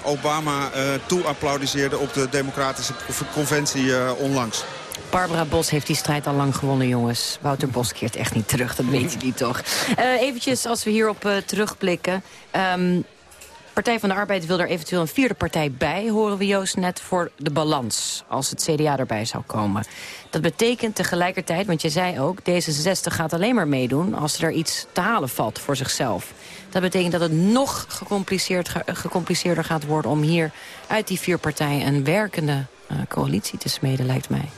Obama toe applaudisseerde op de democratische conventie onlangs. Barbara Bos heeft die strijd al lang gewonnen, jongens. Wouter Bos keert echt niet terug, dat weet jullie toch. Uh, eventjes, als we hierop uh, terugblikken. Um, Partij van de Arbeid wil er eventueel een vierde partij bij, horen we Joost net, voor de balans. Als het CDA erbij zou komen. Dat betekent tegelijkertijd, want je zei ook, D66 gaat alleen maar meedoen als er iets te halen valt voor zichzelf. Dat betekent dat het nog gecompliceerd, gecompliceerder gaat worden om hier uit die vier partijen een werkende uh, coalitie te smeden, lijkt mij.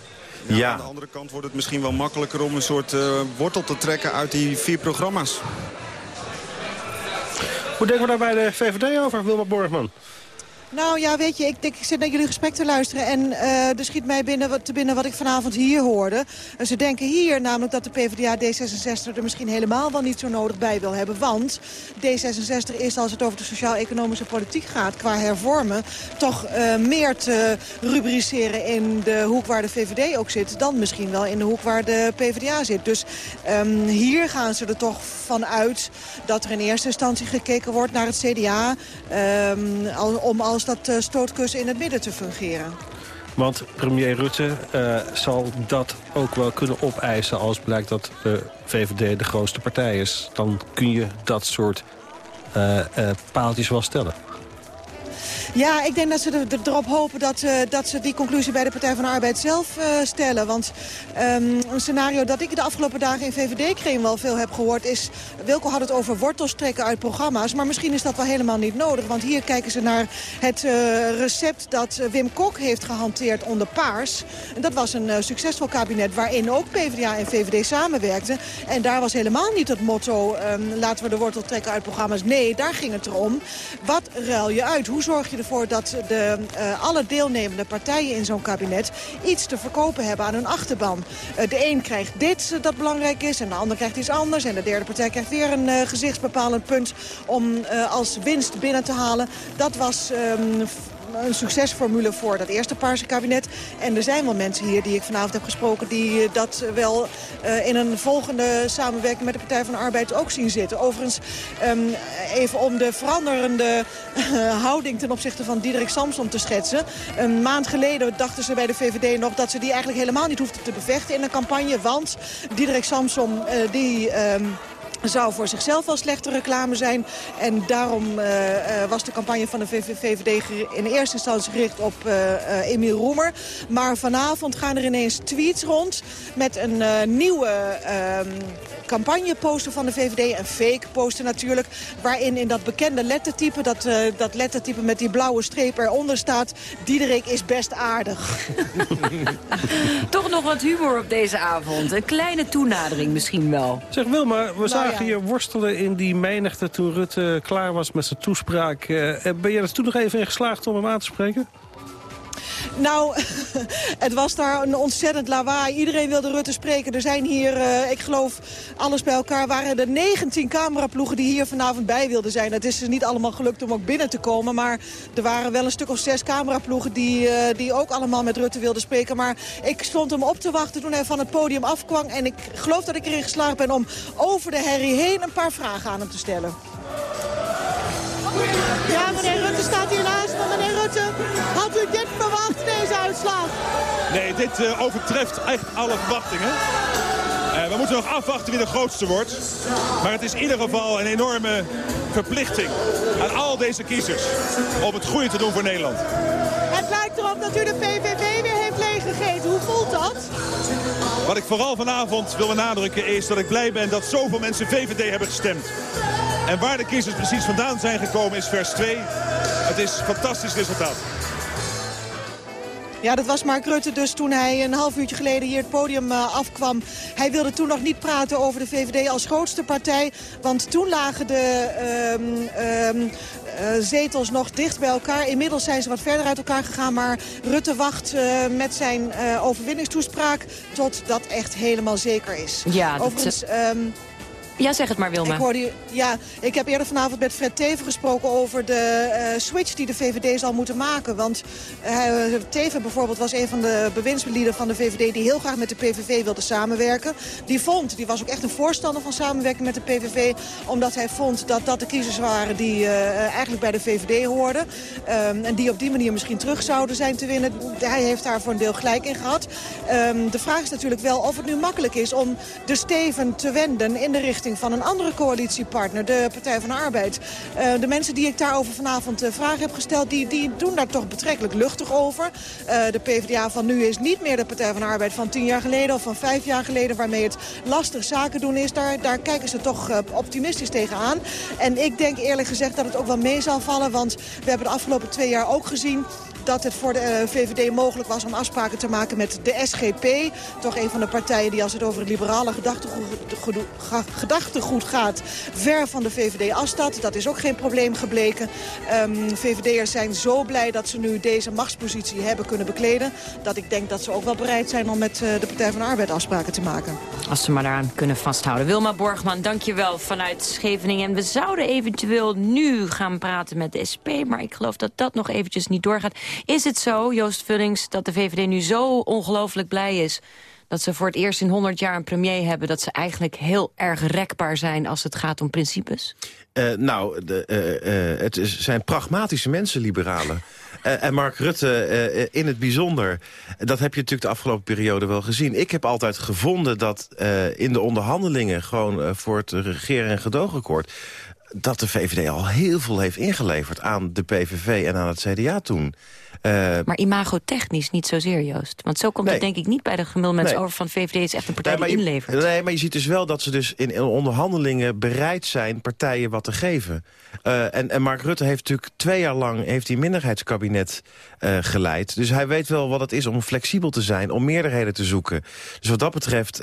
Ja, Aan de andere kant wordt het misschien wel makkelijker om een soort uh, wortel te trekken uit die vier programma's. Hoe denken we daar bij de VVD over, Wilma Borgman? Nou ja, weet je, ik, zit naar jullie gesprek te luisteren... en uh, er schiet mij binnen te binnen wat ik vanavond hier hoorde. En ze denken hier namelijk dat de PvdA D66 er misschien helemaal wel niet zo nodig bij wil hebben. Want D66 is, als het over de sociaal-economische politiek gaat... qua hervormen, toch uh, meer te rubriceren in de hoek waar de VVD ook zit... dan misschien wel in de hoek waar de PvdA zit. Dus um, hier gaan ze er toch van uit dat er in eerste instantie gekeken wordt naar het CDA... Um, om als dat uh, stootkussen in het midden te fungeren. Want premier Rutte uh, zal dat ook wel kunnen opeisen als blijkt dat de VVD de grootste partij is. Dan kun je dat soort uh, paaltjes wel stellen. Ja, ik denk dat ze er, erop hopen dat, dat ze die conclusie bij de Partij van de Arbeid zelf uh, stellen. Want um, een scenario dat ik de afgelopen dagen in VVD-kring wel veel heb gehoord is... Wilco had het over wortels trekken uit programma's. Maar misschien is dat wel helemaal niet nodig. Want hier kijken ze naar het uh, recept dat Wim Kok heeft gehanteerd onder Paars. En dat was een succesvol kabinet waarin ook PvdA en VVD samenwerkten. En daar was helemaal niet het motto... Um, laten we de wortel trekken uit programma's. Nee, daar ging het erom. Wat ruil je uit? Hoe zorg je ervoor dat de, uh, alle deelnemende partijen in zo'n kabinet iets te verkopen hebben aan hun achterban. Uh, de een krijgt dit uh, dat belangrijk is en de ander krijgt iets anders. En de derde partij krijgt weer een gezichtsbepalend punt om als winst binnen te halen. Dat was um, een succesformule voor dat eerste Paarse kabinet. En er zijn wel mensen hier die ik vanavond heb gesproken... die eh, dat wel uh, in een volgende samenwerking met de Partij van de Arbeid ook zien zitten. Overigens, um, even om de veranderende uh, houding ten opzichte van Diederik Samson te schetsen. Een maand geleden dachten ze bij de VVD nog dat ze die eigenlijk helemaal niet hoefden te bevechten in een campagne. Want Diederik Samson, uh, die... Um, zou voor zichzelf wel slechte reclame zijn. En daarom uh, uh, was de campagne van de VVD in eerste instantie gericht op uh, Emiel Roemer. Maar vanavond gaan er ineens tweets rond met een nieuwe ehm, campagneposter van de VVD. Een fake poster natuurlijk. Waarin in dat bekende lettertype, dat, dat lettertype met die blauwe streep eronder staat... Diederik is best aardig. Toch nog wat humor op deze avond. Een kleine toenadering misschien wel. Zeg Wilma, we nou, zagen zagen je worstelen in die menigte toen Rutte klaar was met zijn toespraak. Uh, ben je er toen nog even in geslaagd om hem aan te spreken? Nou, het was daar een ontzettend lawaai. Iedereen wilde Rutte spreken. Er zijn hier, uh, ik geloof, alles bij elkaar... waren er 19 cameraploegen die hier vanavond bij wilden zijn. Het is dus niet allemaal gelukt om ook binnen te komen. Maar er waren wel een stuk of zes cameraploegen... die, uh, die ook allemaal met Rutte wilden spreken. Maar ik stond hem op te wachten toen hij van het podium afkwam. En ik geloof dat ik erin geslaagd ben om over de herrie heen... een paar vragen aan hem te stellen. Ja, meneer Rutte staat hier naast me. Meneer Rutte, had u dit verwacht, deze uitslag? Nee, dit uh, overtreft echt alle verwachtingen. Uh, we moeten nog afwachten wie de grootste wordt. Maar het is in ieder geval een enorme verplichting aan al deze kiezers... om het goede te doen voor Nederland. Het lijkt erop dat u de PVV weer heeft leeggegeten. Hoe voelt dat? Wat ik vooral vanavond wil benadrukken is dat ik blij ben dat zoveel mensen VVD hebben gestemd. En waar de kiezers precies vandaan zijn gekomen is vers 2. Het is een fantastisch resultaat. Ja, dat was Mark Rutte dus toen hij een half uurtje geleden hier het podium uh, afkwam. Hij wilde toen nog niet praten over de VVD als grootste partij. Want toen lagen de um, um, uh, zetels nog dicht bij elkaar. Inmiddels zijn ze wat verder uit elkaar gegaan. Maar Rutte wacht uh, met zijn overwinningstoespraak tot dat echt helemaal zeker is. Ja, Overigens... Dat, um, ja, zeg het maar, Wilma. Ik, hoorde, ja, ik heb eerder vanavond met Fred Teven gesproken over de uh, switch die de VVD zal moeten maken. Want uh, Teven bijvoorbeeld was een van de bewindslieden van de VVD... die heel graag met de PVV wilde samenwerken. Die vond, die was ook echt een voorstander van samenwerken met de PVV... omdat hij vond dat dat de kiezers waren die uh, eigenlijk bij de VVD hoorden. Um, en die op die manier misschien terug zouden zijn te winnen. Hij heeft daar voor een deel gelijk in gehad. Um, de vraag is natuurlijk wel of het nu makkelijk is om de Steven te wenden in de richting van een andere coalitiepartner, de Partij van de Arbeid. Uh, de mensen die ik daarover vanavond uh, vragen heb gesteld, die, die doen daar toch betrekkelijk luchtig over. Uh, de PvdA van nu is niet meer de Partij van de Arbeid van tien jaar geleden of van vijf jaar geleden, waarmee het lastig zaken doen is. Daar, daar kijken ze toch optimistisch tegenaan. En ik denk eerlijk gezegd dat het ook wel mee zal vallen, want we hebben de afgelopen twee jaar ook gezien dat het voor de uh, VVD mogelijk was om afspraken te maken met de SGP. Toch een van de partijen die als het over het liberale gedachtegoed, gedachtegoed gaat... ver van de VVD afstaat. Dat is ook geen probleem gebleken. Um, VVD'ers zijn zo blij dat ze nu deze machtspositie hebben kunnen bekleden... dat ik denk dat ze ook wel bereid zijn om met uh, de Partij van de Arbeid afspraken te maken. Als ze maar daaraan kunnen vasthouden. Wilma Borgman, dankjewel vanuit Scheveningen. En we zouden eventueel nu gaan praten met de SP... maar ik geloof dat dat nog eventjes niet doorgaat. Is het zo, Joost Vullings, dat de VVD nu zo ongelooflijk blij is dat ze voor het eerst in 100 jaar een premier hebben... dat ze eigenlijk heel erg rekbaar zijn als het gaat om principes? Uh, nou, de, uh, uh, het zijn pragmatische mensen, liberalen. en Mark Rutte in het bijzonder. Dat heb je natuurlijk de afgelopen periode wel gezien. Ik heb altijd gevonden dat in de onderhandelingen... gewoon voor het regeren- en gedoogakkoord dat de VVD al heel veel heeft ingeleverd aan de PVV en aan het CDA toen. Uh, maar imagotechnisch niet zozeer, Joost. Want zo komt nee. het denk ik niet bij de gemiddelde mensen nee. over van VVD is echt een partij nee, die je, inlevert. Nee, maar je ziet dus wel dat ze dus in, in onderhandelingen bereid zijn partijen wat te geven. Uh, en, en Mark Rutte heeft natuurlijk twee jaar lang heeft hij minderheidskabinet uh, geleid. Dus hij weet wel wat het is om flexibel te zijn, om meerderheden te zoeken. Dus wat dat betreft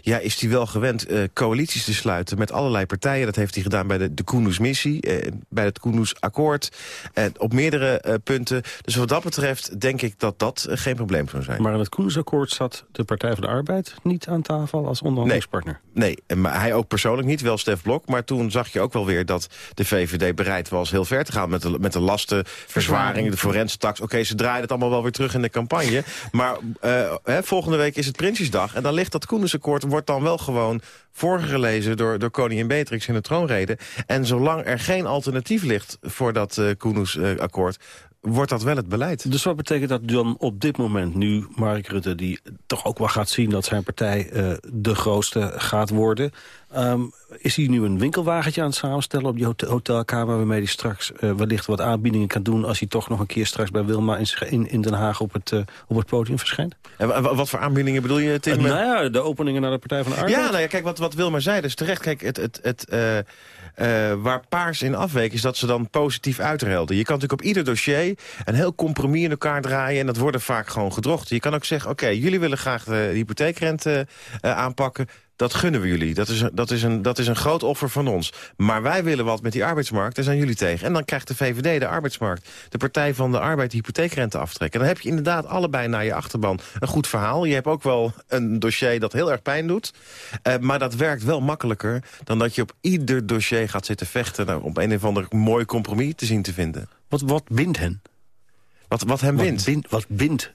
ja, is hij wel gewend coalities te sluiten met allerlei partijen. Dat heeft hij gedaan bij de, de Koenus-missie, bij het Koenus-akkoord. En op meerdere punten. Dus wat dat betreft denk ik dat dat uh, geen probleem zou zijn. Maar in het Koendersakkoord zat de Partij van de Arbeid niet aan tafel als onderhandelingspartner? Nee, nee, maar hij ook persoonlijk niet, wel Stef Blok. Maar toen zag je ook wel weer dat de VVD bereid was heel ver te gaan... met de, met de lastenverzwaring, de forense tax. Oké, okay, ze draaien het allemaal wel weer terug in de campagne. maar uh, hè, volgende week is het Prinsjesdag. En dan ligt dat Koendersakkoord, wordt dan wel gewoon voorgelezen door, door koningin Beatrix in de troonrede. En zolang er geen alternatief ligt voor dat uh, wordt dat wel het beleid. Dus wat betekent dat dan op dit moment nu Mark Rutte... die toch ook wel gaat zien dat zijn partij uh, de grootste gaat worden... Um, is hij nu een winkelwagentje aan het samenstellen op die hotel hotelkamer... waarmee hij straks uh, wellicht wat aanbiedingen kan doen... als hij toch nog een keer straks bij Wilma in, in Den Haag op het, uh, op het podium verschijnt? En wat voor aanbiedingen bedoel je, Tim? Nou ja, de openingen naar de Partij van de Arbeid. Ja, nou ja, kijk, wat, wat Wilma zei, dus terecht. Kijk, het... het, het uh, waar paars in afweek is dat ze dan positief uitrelden. Je kan natuurlijk op ieder dossier een heel compromis in elkaar draaien... en dat wordt vaak gewoon gedrocht. Je kan ook zeggen, oké, jullie willen graag de hypotheekrente uh, aanpakken dat gunnen we jullie. Dat is, dat, is een, dat is een groot offer van ons. Maar wij willen wat met die arbeidsmarkt, daar zijn jullie tegen. En dan krijgt de VVD, de arbeidsmarkt, de Partij van de Arbeid... de hypotheekrente aftrekken. Dan heb je inderdaad allebei naar je achterban een goed verhaal. Je hebt ook wel een dossier dat heel erg pijn doet. Uh, maar dat werkt wel makkelijker dan dat je op ieder dossier gaat zitten vechten... Nou, op een of ander mooi compromis te zien te vinden. Wat, wat bindt hen? Wat, wat hem wat bindt? Bind, wat bindt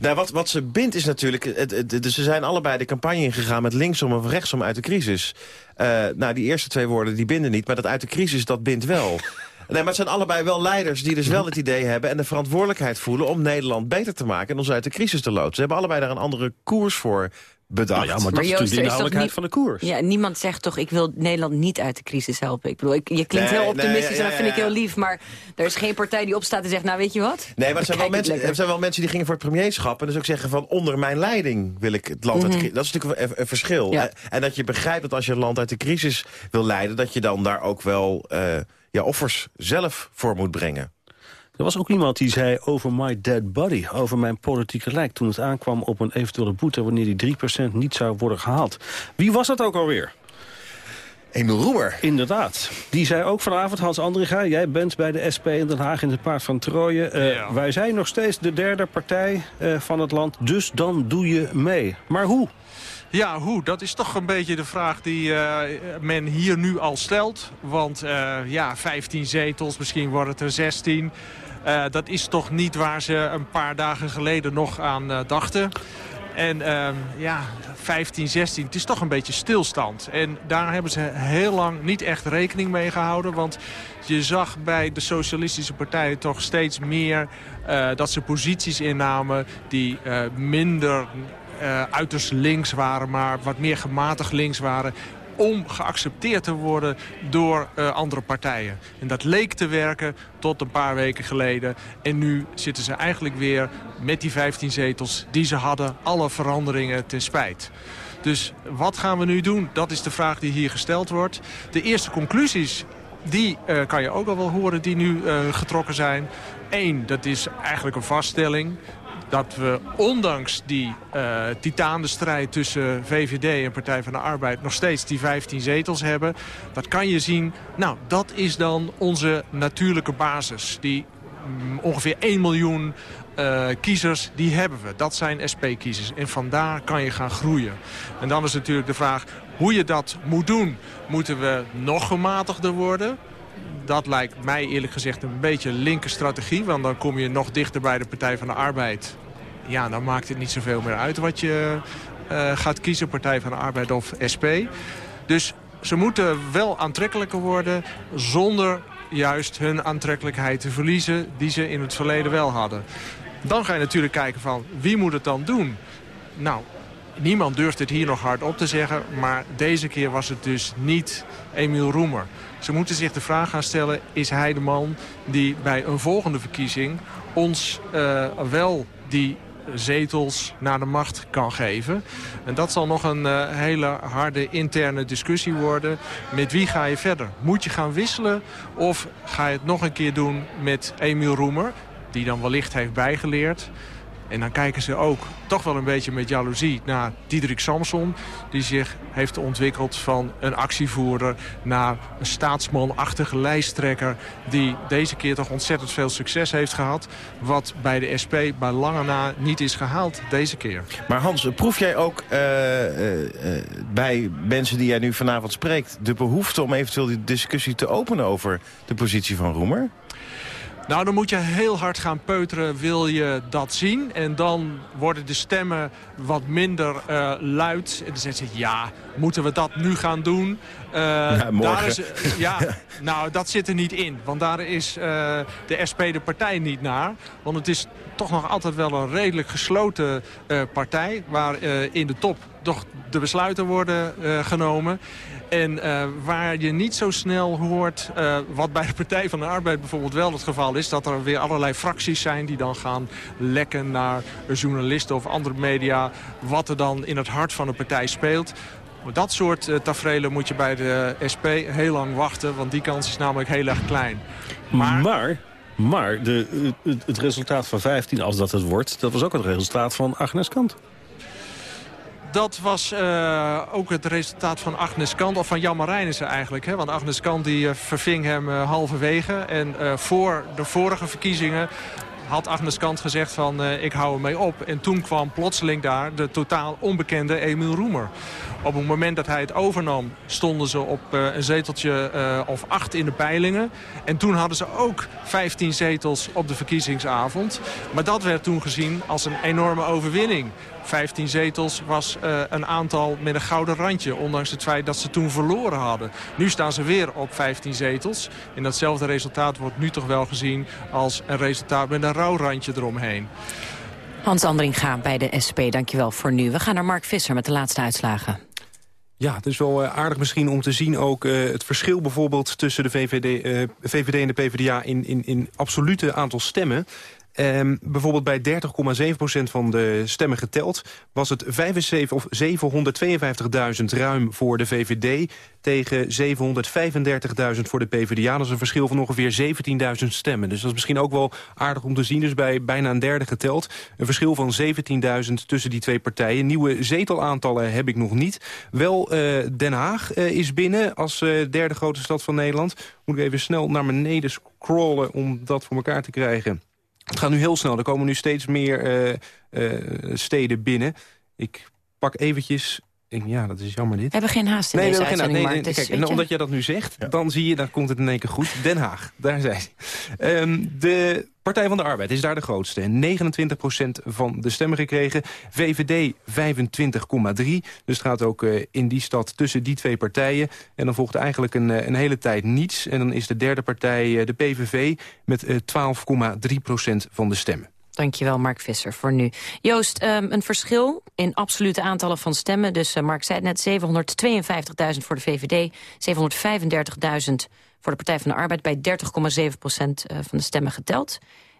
nou, wat, wat ze bindt is natuurlijk... Het, het, ze zijn allebei de campagne ingegaan met linksom of rechtsom uit de crisis. Uh, nou, die eerste twee woorden die binden niet, maar dat uit de crisis, dat bindt wel. Nee, maar het zijn allebei wel leiders die dus wel het idee hebben... en de verantwoordelijkheid voelen om Nederland beter te maken... en ons uit de crisis te loodsen. Ze hebben allebei daar een andere koers voor bedacht. Nou ja, maar dat is natuurlijk de inhoudelijkheid van de koers. Ja, niemand zegt toch, ik wil Nederland niet uit de crisis helpen. Ik bedoel, ik, je klinkt heel optimistisch en dat vind ik heel lief. Maar er is geen partij die opstaat en zegt, nou weet je wat? Nee, maar er zijn, wel mensen, er zijn wel mensen die gingen voor het premierschap... en dus ook zeggen van, onder mijn leiding wil ik het land uit de mhm. crisis. Dat is natuurlijk een, een verschil. Ja. En dat je begrijpt dat als je een land uit de crisis wil leiden... dat je dan daar ook wel uh, ja, offers zelf voor moet brengen. Er was ook iemand die zei over my dead body, over mijn politieke lijk... toen het aankwam op een eventuele boete wanneer die 3% niet zou worden gehaald. Wie was dat ook alweer? Emil Roemer. Inderdaad. Die zei ook vanavond, Hans Andringa... jij bent bij de SP in Den Haag in het paard van Trooien. Uh, Wij zijn nog steeds de derde partij uh, van het land, dus dan doe je mee. Maar hoe? Ja, hoe? Dat is toch een beetje de vraag die uh, men hier nu al stelt. Want uh, ja, 15 zetels, misschien worden het er 16. Uh, dat is toch niet waar ze een paar dagen geleden nog aan uh, dachten. En uh, ja, 15, 16, het is toch een beetje stilstand. En daar hebben ze heel lang niet echt rekening mee gehouden. Want je zag bij de socialistische partijen toch steeds meer... Uh, dat ze posities innamen die minder uiterst links waren, maar wat meer gematigd links waren om geaccepteerd te worden door uh, andere partijen. En dat leek te werken tot een paar weken geleden. En nu zitten ze eigenlijk weer met die 15 zetels die ze hadden... alle veranderingen ten spijt. Dus wat gaan we nu doen? Dat is de vraag die hier gesteld wordt. De eerste conclusies die uh, kan je ook al wel horen die nu uh, getrokken zijn. Eén, dat is eigenlijk een vaststelling dat we ondanks die uh, titanenstrijd tussen VVD en Partij van de Arbeid... nog steeds die 15 zetels hebben. Dat kan je zien. Nou, dat is dan onze natuurlijke basis. Die mm, ongeveer 1 miljoen uh, kiezers, die hebben we. Dat zijn SP-kiezers. En vandaar kan je gaan groeien. En dan is natuurlijk de vraag hoe je dat moet doen. Moeten we nog gematigder worden? Dat lijkt mij eerlijk gezegd een beetje linker strategie. Want dan kom je nog dichter bij de Partij van de Arbeid. Ja, dan maakt het niet zoveel meer uit wat je uh, gaat kiezen. Partij van de Arbeid of SP. Dus ze moeten wel aantrekkelijker worden zonder juist hun aantrekkelijkheid te verliezen die ze in het verleden wel hadden. Dan ga je natuurlijk kijken van wie moet het dan doen? Nou, niemand durft het hier nog hard op te zeggen, maar deze keer was het dus niet Emiel Roemer. Ze moeten zich de vraag gaan stellen, is hij de man die bij een volgende verkiezing ons uh, wel die zetels naar de macht kan geven. En dat zal nog een uh, hele harde interne discussie worden. Met wie ga je verder? Moet je gaan wisselen of ga je het nog een keer doen met Emiel Roemer... die dan wellicht heeft bijgeleerd... En dan kijken ze ook toch wel een beetje met jaloezie naar Diederik Samson... die zich heeft ontwikkeld van een actievoerder naar een staatsmanachtige lijsttrekker... die deze keer toch ontzettend veel succes heeft gehad... wat bij de SP bij lange na niet is gehaald deze keer. Maar Hans, proef jij ook uh, uh, bij mensen die jij nu vanavond spreekt... de behoefte om eventueel die discussie te openen over de positie van Roemer? Nou, dan moet je heel hard gaan peuteren, wil je dat zien. En dan worden de stemmen wat minder uh, luid. En dan zeggen ze, ja, moeten we dat nu gaan doen? Uh, ja. Daar is, ja, nou, dat zit er niet in. Want daar is de SP de partij niet naar. Want het is toch nog altijd wel een redelijk gesloten partij... waar in de top toch de besluiten worden genomen. En uh, waar je niet zo snel hoort, uh, wat bij de Partij van de Arbeid bijvoorbeeld wel het geval is... dat er weer allerlei fracties zijn die dan gaan lekken naar journalisten of andere media... wat er dan in het hart van de partij speelt. Dat soort uh, tafereelen moet je bij de SP heel lang wachten... want die kans is namelijk heel erg klein. Maar, maar, maar de, het, het resultaat van 15, als dat het wordt... dat was ook het resultaat van Agnes Kant. Dat was uh, ook het resultaat van Agnes Kant, of van Jan Marijnissen eigenlijk. Hè? Want Agnes Kant die, uh, verving hem uh, halverwege. En voor de vorige verkiezingen had Agnes Kant gezegd van ik hou ermee op. En toen kwam plotseling daar de totaal onbekende Emiel Roemer. Op het moment dat hij het overnam stonden ze op een zeteltje of acht in de peilingen. En toen hadden ze ook 15 zetels op de verkiezingsavond. Maar dat werd toen gezien als een enorme overwinning. 15 zetels was uh, een aantal met een gouden randje. Ondanks het feit dat ze toen verloren hadden. Nu staan ze weer op 15 zetels. En datzelfde resultaat wordt nu toch wel gezien als een resultaat met een rouwrandje eromheen. Hans Andringa bij de SP, dankjewel voor nu. We gaan naar Mark Visser met de laatste uitslagen. Ja, het is wel uh, aardig misschien om te zien ook uh, het verschil bijvoorbeeld tussen de VVD, uh, VVD en de PvdA in, in, in absolute aantal stemmen. Um, bijvoorbeeld bij 30,7% van de stemmen geteld... was het 75, of 752.000 ruim voor de VVD... tegen 735.000 voor de PvdA. Dat is een verschil van ongeveer 17.000 stemmen. Dus dat is misschien ook wel aardig om te zien. Dus bij bijna een derde geteld. Een verschil van 17.000 tussen die twee partijen. Nieuwe zetelaantallen heb ik nog niet. Wel uh, Den Haag uh, is binnen als uh, derde grote stad van Nederland. Moet ik even snel naar beneden scrollen om dat voor elkaar te krijgen. Het gaat nu heel snel. Er komen nu steeds meer uh, uh, steden binnen. Ik pak eventjes... Ja, dat is jammer dit. We hebben geen haast in nee, deze we hebben geen uitzending, nee, nee, Mark, kijk, dus, en omdat jij dat nu zegt, ja. dan zie je, dan komt het in één keer goed. Den Haag, daar zijn ze. Um, de Partij van de Arbeid is daar de grootste. 29% van de stemmen gekregen. VVD 25,3. Dus het gaat ook uh, in die stad tussen die twee partijen. En dan volgt eigenlijk een, een hele tijd niets. En dan is de derde partij uh, de PVV met uh, 12,3% van de stemmen. Dankjewel, Mark Visser, voor nu. Joost, um, een verschil in absolute aantallen van stemmen. Dus Mark zei het net, 752.000 voor de VVD, 735.000 voor de Partij van de Arbeid... bij 30,7 procent uh, van de stemmen geteld.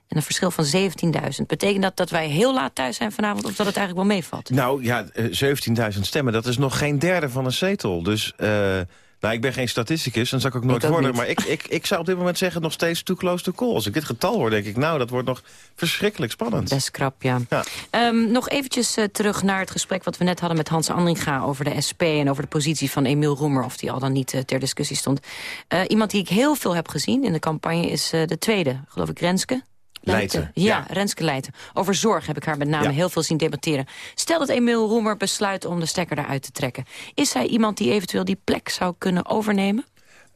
En een verschil van 17.000. Betekent dat dat wij heel laat thuis zijn vanavond... of dat het eigenlijk wel meevalt? Nou ja, uh, 17.000 stemmen, dat is nog geen derde van een zetel. Dus... Uh... Nou, ik ben geen statisticus, dan zou ik ook nooit worden. Maar ik, ik, ik zou op dit moment zeggen nog steeds too close to call. Als ik dit getal hoor, denk ik, nou, dat wordt nog verschrikkelijk spannend. Best krap, ja. ja. Um, nog eventjes uh, terug naar het gesprek wat we net hadden met Hans Andringa... over de SP en over de positie van Emiel Roemer... of die al dan niet uh, ter discussie stond. Uh, iemand die ik heel veel heb gezien in de campagne is de tweede, geloof ik, Renske. Leijten. Ja, ja, Renske Leijten. Over zorg heb ik haar met name ja. heel veel zien debatteren. Stel dat Emiel Roemer besluit om de stekker eruit te trekken. Is zij iemand die eventueel die plek zou kunnen overnemen?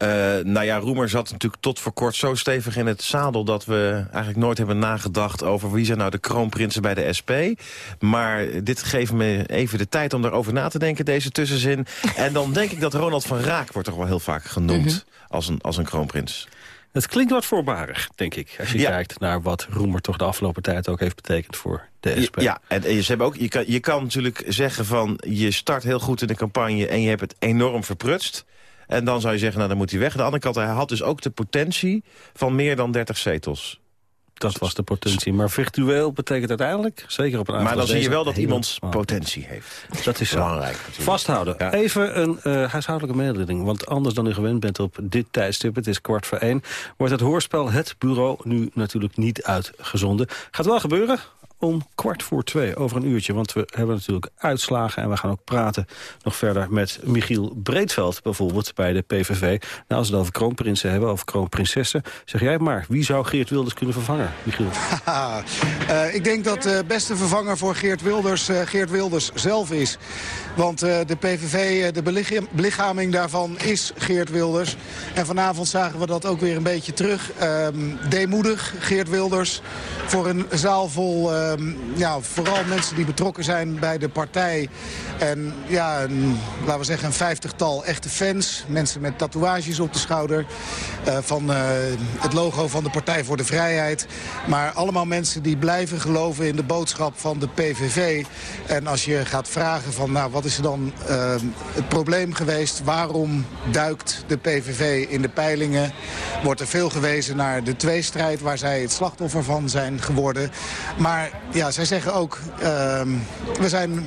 Uh, nou ja, Roemer zat natuurlijk tot voor kort zo stevig in het zadel... dat we eigenlijk nooit hebben nagedacht over wie zijn nou de kroonprinsen bij de SP. Maar dit geeft me even de tijd om daarover na te denken, deze tussenzin. en dan denk ik dat Ronald van Raak wordt toch wel heel vaak genoemd -hmm. als, een, als een kroonprins. Het klinkt wat voorbarig, denk ik. Als je ja. kijkt naar wat Roemer toch de afgelopen tijd ook heeft betekend voor de SP. Ja, en, en je, hebben ook, je, kan, je kan natuurlijk zeggen van... je start heel goed in de campagne en je hebt het enorm verprutst. En dan zou je zeggen, nou dan moet hij weg. Aan de andere kant, hij had dus ook de potentie van meer dan 30 zetels. Dat was de potentie. Maar virtueel betekent uiteindelijk, zeker op een Maar dan zie je wel dat iemand potentie heeft. Dat is belangrijk. Vasthouden. Ja. Even een uh, huishoudelijke mededeling. Want anders dan u gewend bent op dit tijdstip, het is kwart voor één... wordt het hoorspel Het Bureau nu natuurlijk niet uitgezonden. Gaat wel gebeuren om kwart voor twee, over een uurtje. Want we hebben natuurlijk uitslagen en we gaan ook praten nog verder met Michiel Breedveld bijvoorbeeld bij de PVV. Nou, als we het over kroonprinsen hebben, over kroonprinsessen, zeg jij maar, wie zou Geert Wilders kunnen vervangen, Michiel? uh, ik denk dat de beste vervanger voor Geert Wilders uh, Geert Wilders zelf is. Want uh, de PVV, de belichaming daarvan is Geert Wilders. En vanavond zagen we dat ook weer een beetje terug. deemoedig, Geert Wilders, voor een zaal vol ja, vooral mensen die betrokken zijn bij de partij. En ja, laten we zeggen een vijftigtal echte fans. Mensen met tatoeages op de schouder. Uh, van uh, het logo van de Partij voor de Vrijheid. Maar allemaal mensen die blijven geloven in de boodschap van de PVV. En als je gaat vragen van nou wat is er dan uh, het probleem geweest? Waarom duikt de PVV in de peilingen? Wordt er veel gewezen naar de tweestrijd waar zij het slachtoffer van zijn geworden. Maar ja, zij zeggen ook, uh, we zijn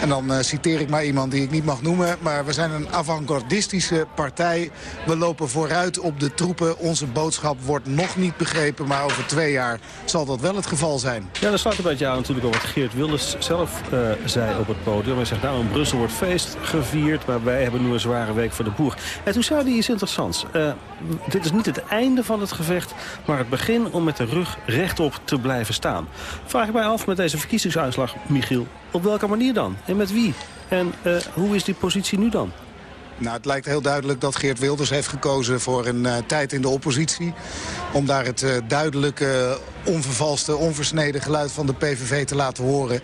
en dan citeer ik maar iemand die ik niet mag noemen... maar we zijn een avant-gardistische partij. We lopen vooruit op de troepen. Onze boodschap wordt nog niet begrepen, maar over twee jaar zal dat wel het geval zijn. Ja, dat slaat een beetje aan natuurlijk op wat Geert Wilders zelf zei op het podium. Hij zegt, nou, in Brussel wordt feest gevierd, maar wij hebben nu een zware week voor de boer. En toen zei hij iets interessants. dit is niet het einde van het gevecht, maar het begin om met de rug rechtop te blijven staan. Vraag ik mij af met deze verkiezingsuitslag, Michiel. Op welke manier dan? En met wie? En uh, hoe is die positie nu dan? Nou, het lijkt heel duidelijk dat Geert Wilders heeft gekozen voor een uh, tijd in de oppositie. Om daar het uh, duidelijke, onvervalste, onversneden geluid van de PVV te laten horen.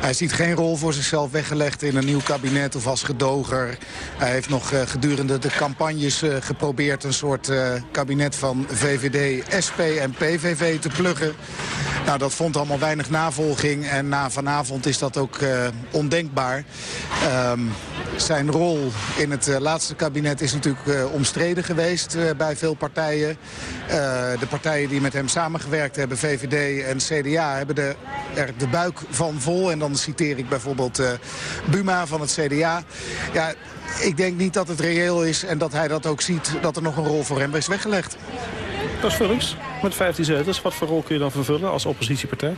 Hij ziet geen rol voor zichzelf weggelegd in een nieuw kabinet of als gedoger. Hij heeft nog uh, gedurende de campagnes geprobeerd een soort kabinet van VVD, SP en PVV te pluggen. Nou, dat vond allemaal weinig navolging en na vanavond is dat ook ondenkbaar. Um, zijn rol in het laatste kabinet is natuurlijk omstreden geweest bij veel partijen. de partijen die met hem samengewerkt hebben, VVD en CDA, hebben de, er de buik van vol. En dan citeer ik bijvoorbeeld Buma van het CDA. Ja, ik denk niet dat het reëel is en dat hij dat ook ziet, dat er nog een rol voor hem is weggelegd. Dat is Vullings, met 15 zetels. Wat voor rol kun je dan vervullen als oppositiepartij?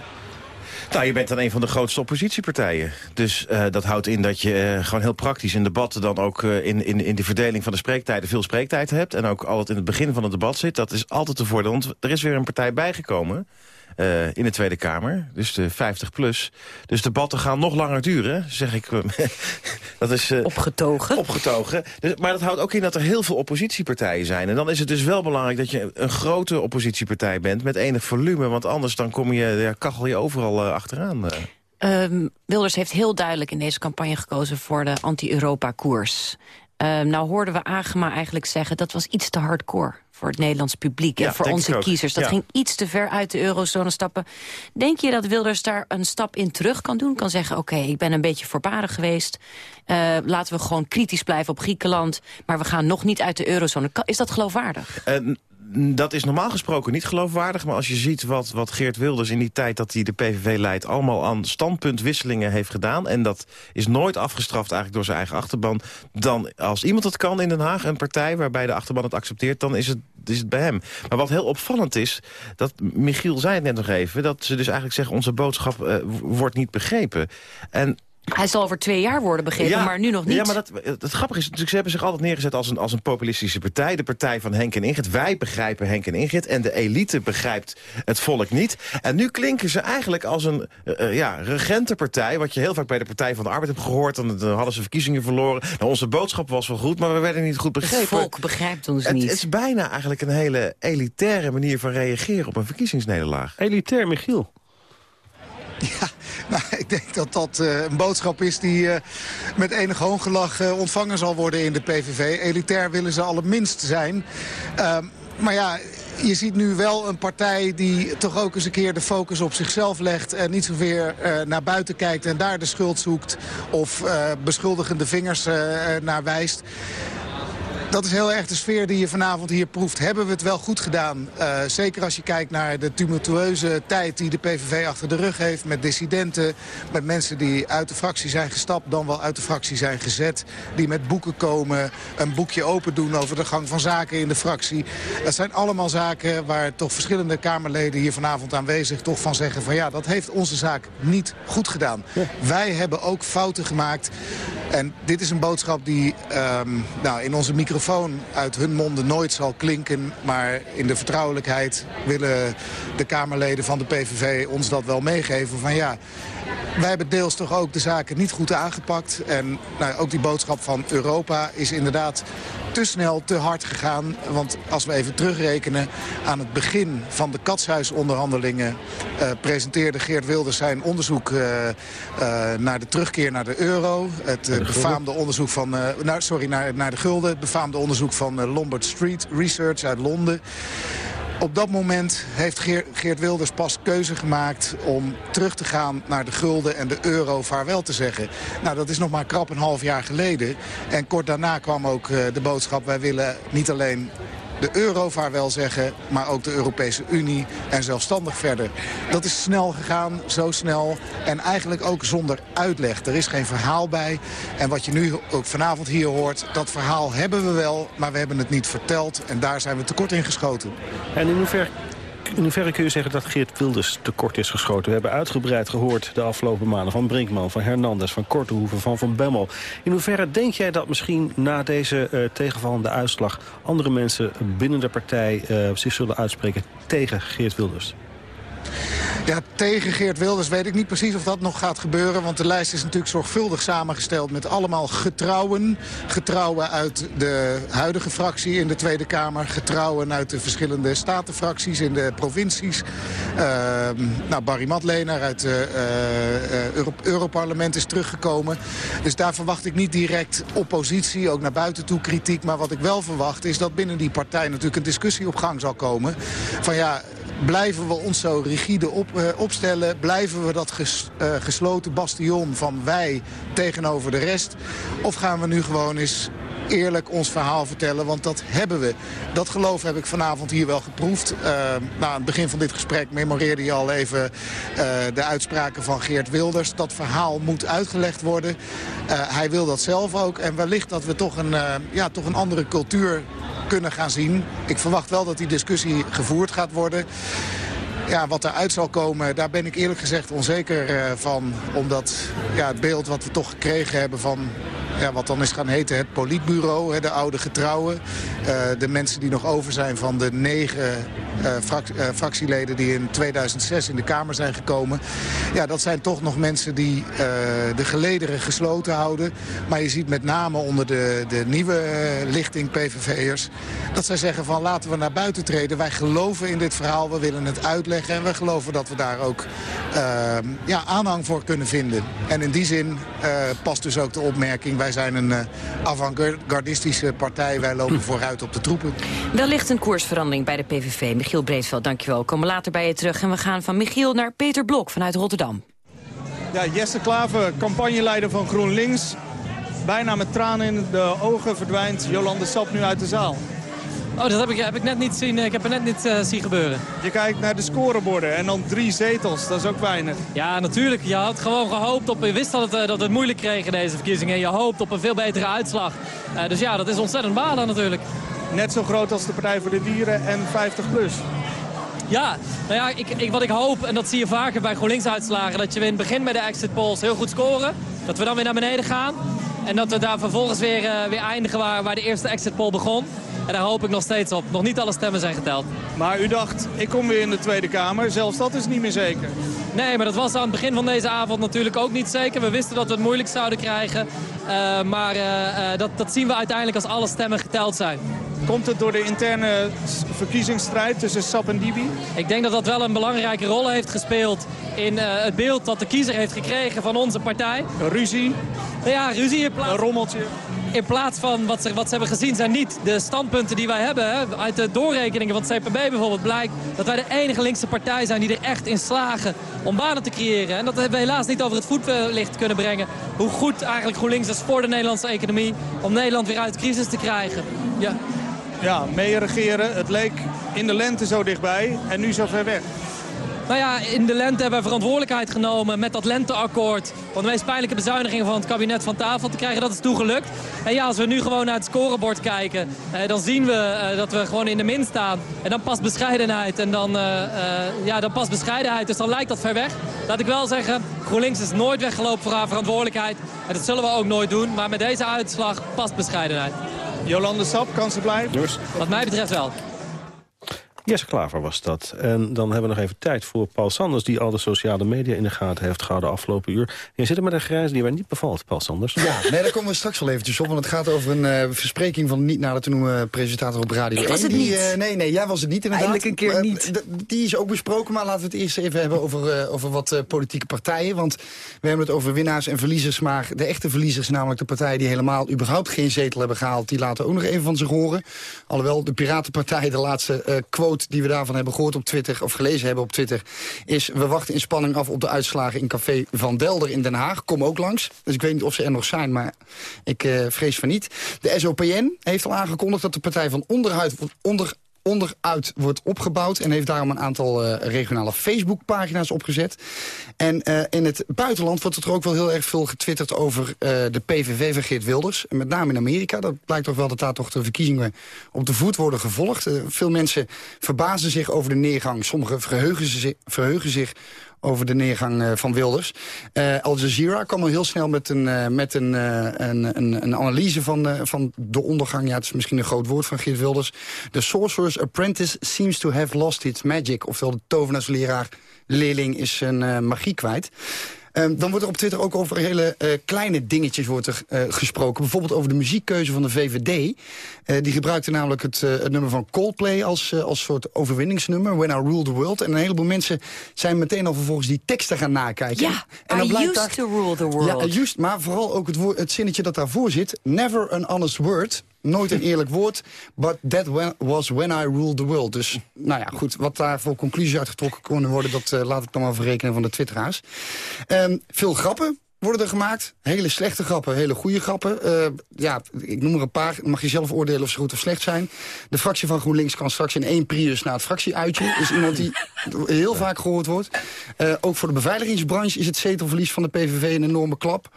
Nou, je bent dan een van de grootste oppositiepartijen. Dus uh, dat houdt in dat je uh, gewoon heel praktisch in debatten... dan ook uh, in, in, in de verdeling van de spreektijden veel spreektijd hebt... en ook altijd in het begin van het debat zit. Dat is altijd te voordeel, want er is weer een partij bijgekomen... Uh, in de Tweede Kamer, dus de 50 plus. Dus debatten gaan nog langer duren, zeg ik. dat is, uh, opgetogen. Opgetogen. Dus, maar dat houdt ook in dat er heel veel oppositiepartijen zijn. En dan is het dus wel belangrijk dat je een grote oppositiepartij bent... met enig volume, want anders dan kom je, ja, kachel je overal uh, achteraan. Um, Wilders heeft heel duidelijk in deze campagne gekozen voor de anti-Europa-koers. Um, nou hoorden we Agema eigenlijk zeggen dat was iets te hardcore voor het Nederlands publiek en voor onze kiezers. Dat ging iets te ver uit de eurozone stappen. Denk je dat Wilders daar een stap in terug kan doen? Kan zeggen, oké, okay, ik ben een beetje voorbarig geweest. Uh, laten we gewoon kritisch blijven op Griekenland. Maar we gaan nog niet uit de eurozone. Is dat geloofwaardig? Dat is normaal gesproken niet geloofwaardig. Maar als je ziet wat, wat Geert Wilders in die tijd dat hij de PVV leidt... allemaal aan standpuntwisselingen heeft gedaan... en dat is nooit afgestraft eigenlijk door zijn eigen achterban... dan als iemand het kan in Den Haag, een partij waarbij de achterban het accepteert... dan is het, is het bij hem. Maar wat heel opvallend is, dat Michiel zei het net nog even... dat ze dus eigenlijk zeggen onze boodschap uh, wordt niet begrepen. En hij zal over twee jaar worden begrepen, maar nu nog niet. Ja, maar dat, het grappige is natuurlijk, ze hebben zich altijd neergezet als een, als een populistische partij. De partij van Henk en Ingrid. Wij begrijpen Henk en Ingrid en de elite begrijpt het volk niet. En nu klinken ze eigenlijk als een uh, ja, regentenpartij. Wat je heel vaak bij de Partij van de Arbeid hebt gehoord. Dan, dan hadden ze verkiezingen verloren. Nou, onze boodschap was wel goed, maar we werden niet goed begrepen. Het volk begrijpt ons niet. Het is bijna eigenlijk een hele elitaire manier van reageren op een verkiezingsnederlaag. Elitair, Michiel. Ja, nou, ik denk dat dat uh, een boodschap is die uh, met enig hoongelach uh, ontvangen zal worden in de PVV. Elitair willen ze allerminst zijn. Ehm, maar ja, je ziet nu wel een partij die toch ook eens een keer de focus op zichzelf legt... en niet zozeer uh, naar buiten kijkt en daar de schuld zoekt... of beschuldigende vingers naar wijst dat is heel erg de sfeer die je vanavond hier proeft. Hebben we het wel goed gedaan? Uh, zeker als je kijkt naar de tumultueuze tijd die de PVV achter de rug heeft... met dissidenten, met mensen die uit de fractie zijn gestapt... dan wel uit de fractie zijn gezet. Die met boeken komen, een boekje open doen over de gang van zaken in de fractie. Dat zijn allemaal zaken waar toch verschillende Kamerleden hier vanavond aanwezig... toch van zeggen van ja, dat heeft onze zaak niet goed gedaan. Ja. Wij hebben ook fouten gemaakt. En dit is een boodschap die um, nou, in onze microfoon uit hun monden nooit zal klinken. Maar in de vertrouwelijkheid willen de Kamerleden van de PVV ons dat wel meegeven. Van ja, wij hebben deels toch ook de zaken niet goed aangepakt. En nou, ook die boodschap van Europa is inderdaad te snel, te hard gegaan. Want als we even terugrekenen aan het begin van de katshuisonderhandelingen... Uh, presenteerde Geert Wilders zijn onderzoek uh, uh, naar de terugkeer naar de euro. Het befaamde onderzoek van... nou, sorry, naar, naar de gulden. Het befaamde onderzoek van Lombard Street Research uit Londen. Op dat moment heeft Geert Wilders pas keuze gemaakt om terug te gaan naar de gulden en de euro vaarwel te zeggen. Nou, dat is nog maar krap een half jaar geleden. En kort daarna kwam ook uh, de boodschap, wij willen niet alleen de euro vaarwel zeggen, maar ook de Europese Unie en zelfstandig verder. Dat is snel gegaan, zo snel en eigenlijk ook zonder uitleg. Er is geen verhaal bij. En wat je nu ook vanavond hier hoort, dat verhaal hebben we wel, maar we hebben het niet verteld. En daar zijn we tekort in geschoten. En in hoeverre in hoeverre kun je zeggen dat Geert Wilders tekort is geschoten? We hebben uitgebreid gehoord de afgelopen maanden van Brinkman, van Hernandez, van Kortehoeven, van Van Bemmel. In hoeverre denk jij dat misschien na deze uh, tegenvallende uitslag andere mensen binnen de partij uh, zich zullen uitspreken tegen Geert Wilders? Ja, tegen Geert Wilders weet ik niet precies of dat nog gaat gebeuren. Want de lijst is natuurlijk zorgvuldig samengesteld met allemaal getrouwen. Getrouwen uit de huidige fractie in de Tweede Kamer. Getrouwen uit de verschillende statenfracties in de provincies. Uh, nou, Barry Matlener uit het uh, Euro Europarlement is teruggekomen. Dus daar verwacht ik niet direct oppositie, ook naar buiten toe kritiek. Maar wat ik wel verwacht is dat binnen die partij natuurlijk een discussie op gang zal komen. Van ja, blijven we ons zo rigide op, uh, opstellen? Blijven we dat uh, gesloten bastion van wij tegenover de rest? Of gaan we nu gewoon eens eerlijk ons verhaal vertellen, want dat hebben we. Dat geloof heb ik vanavond hier wel geproefd. Uh, nou, aan het begin van dit gesprek memoreerde je al even uh, de uitspraken van Geert Wilders. Dat verhaal moet uitgelegd worden. Uh, hij wil dat zelf ook. En wellicht dat we toch een, ja, toch een andere cultuur kunnen gaan zien. Ik verwacht wel dat die discussie gevoerd gaat worden. Ja, wat eruit zal komen, daar ben ik eerlijk gezegd onzeker uh, van. Omdat ja, het beeld wat we toch gekregen hebben van ja, wat dan is gaan heten het politbureau, de oude getrouwen. Uh, de mensen die nog over zijn van de negen uh, fractieleden die in 2006 in de Kamer zijn gekomen. Ja, dat zijn toch nog mensen die de gelederen gesloten houden. Maar je ziet met name onder de, de nieuwe lichting PVV'ers... dat zij zeggen van laten we naar buiten treden. Wij geloven in dit verhaal, we willen het uitleggen... en we geloven dat we daar ook ja, aanhang voor kunnen vinden. En in die zin past dus ook de opmerking wij zijn een uh, avant-gardistische partij. Wij lopen vooruit op de troepen. Wellicht een koersverandering bij de PVV. Michiel Breedveld, dankjewel. We komen later bij je terug. En we gaan van Michiel naar Peter Blok vanuit Rotterdam. Ja, Jesse Klaver, campagneleider van GroenLinks. Bijna met tranen in de ogen verdwijnt Jolande Sap nu uit de zaal. Oh, dat heb ik, heb ik net niet zien. Ik heb het net niet uh, zien gebeuren. Je kijkt naar de scoreborden en dan drie zetels. Dat is ook weinig. Ja, natuurlijk. Je had gewoon gehoopt op... Je wist dat het, dat het moeilijk kreeg in deze verkiezingen. Je hoopt op een veel betere uitslag. Uh, dus ja, dat is ontzettend balen natuurlijk. Net zo groot als de Partij voor de Dieren en 50 plus. Ja, nou ja, ik, ik, wat ik hoop, en dat zie je vaker bij GroenLinks-uitslagen... dat je in het begin bij de exit polls heel goed scoren. Dat we dan weer naar beneden gaan. En dat we daar vervolgens weer, uh, weer eindigen waar, waar de eerste exit poll begon. En daar hoop ik nog steeds op. Nog niet alle stemmen zijn geteld. Maar u dacht, ik kom weer in de Tweede Kamer. Zelfs dat is niet meer zeker. Nee, maar dat was aan het begin van deze avond natuurlijk ook niet zeker. We wisten dat we het moeilijk zouden krijgen. Uh, maar uh, uh, dat, dat zien we uiteindelijk als alle stemmen geteld zijn. Komt het door de interne verkiezingsstrijd tussen SAP en Dibi? Ik denk dat dat wel een belangrijke rol heeft gespeeld in het beeld dat de kiezer heeft gekregen van onze partij. Een ruzie? Ja, ruzie in plaats... Een rommeltje? in plaats van wat ze, wat ze hebben gezien zijn niet de standpunten die wij hebben. Uit de doorrekeningen van het CPB bijvoorbeeld blijkt dat wij de enige linkse partij zijn die er echt in slagen om banen te creëren. En dat hebben we helaas niet over het voetlicht kunnen brengen. Hoe goed eigenlijk GroenLinks is voor de Nederlandse economie om Nederland weer uit de crisis te krijgen. Ja, ja meeregeren. Het leek in de lente zo dichtbij en nu zo ver weg. Nou ja, in de lente hebben we verantwoordelijkheid genomen met dat lenteakkoord. Om de meest pijnlijke bezuinigingen van het kabinet van tafel te krijgen. Dat is toegelukt. En ja, als we nu gewoon naar het scorebord kijken, eh, dan zien we eh, dat we gewoon in de min staan. En dan past bescheidenheid. En dan, uh, uh, ja, dan past bescheidenheid. Dus dan lijkt dat ver weg. Laat ik wel zeggen, GroenLinks is nooit weggelopen voor haar verantwoordelijkheid. En dat zullen we ook nooit doen. Maar met deze uitslag past bescheidenheid. Jolande Sap, kan ze blijven? Wat mij betreft wel. Jesse Klaver was dat. En dan hebben we nog even tijd voor Paul Sanders... die al de sociale media in de gaten heeft gehouden afgelopen uur. En je zit er met een grijs die mij niet bevalt, Paul Sanders. Ja, nee, daar komen we straks wel eventjes op. Want het gaat over een uh, verspreking van niet nader te noemen presentator op Radio Ik was het die, niet. Uh, nee, nee, jij was het niet inderdaad. Eindelijk een keer niet. Uh, die is ook besproken, maar laten we het eerst even hebben over, over wat politieke partijen. Want we hebben het over winnaars en verliezers. Maar de echte verliezers, namelijk de partijen die helemaal überhaupt geen zetel hebben gehaald... die laten ook nog even van zich horen. Alhoewel de Piratenpartij de laatste quote die we daarvan hebben gehoord op Twitter... of gelezen hebben op Twitter... is we wachten in spanning af op de uitslagen in Café Van Delder in Den Haag. Kom ook langs. Dus ik weet niet of ze er nog zijn, maar ik uh, vrees van niet. De SOPN heeft al aangekondigd dat de partij van onderuit, onder, onderuit wordt opgebouwd... en heeft daarom een aantal uh, regionale Facebook-pagina's opgezet. En uh, in het buitenland wordt er ook wel heel erg veel getwitterd... over uh, de PVV van Geert Wilders. En met name in Amerika. Dat blijkt toch wel dat daar toch de verkiezingen op de voet worden gevolgd. veel mensen verbazen zich over de neergang. Sommigen verheugen, zich, verheugen zich over de neergang uh, van Wilders. Uh, Al Jazeera kwam al heel snel met een, uh, met een, een, een, een, analyse van, van de ondergang. Ja, het is misschien een groot woord van Geert Wilders. The Sorcerer's Apprentice seems to have lost its magic. Oftewel, de tovenaarsleraar leerling is zijn magie kwijt. Um, dan wordt er op Twitter ook over hele uh, kleine dingetjes wordt er, uh, gesproken. Bijvoorbeeld over de muziekkeuze van de VVD. Uh, die gebruikte namelijk het, het, nummer van Coldplay als, als soort overwinningsnummer. When I Rule the World. En een heleboel mensen zijn meteen al vervolgens die teksten gaan nakijken. Ja, en dan I used daar, to rule the world. Ja, maar vooral ook het, woord, het zinnetje dat daarvoor zit. Never an honest word nooit een eerlijk woord. But that was when I ruled the world. Dus, nou ja, goed. Wat daar voor conclusies uitgetrokken konden worden... dat uh, laat ik dan maar verrekenen van de twitteraars. Um, veel grappen worden er gemaakt. Hele slechte grappen, hele goede grappen. Uh, ja, ik noem er een paar. Mag je zelf oordelen of ze goed of slecht zijn. De fractie van GroenLinks kan straks in één Prius naar het fractieuitje. Is iemand die heel vaak gehoord wordt. Uh, ook voor de beveiligingsbranche is het zetelverlies van de PVV een enorme klap.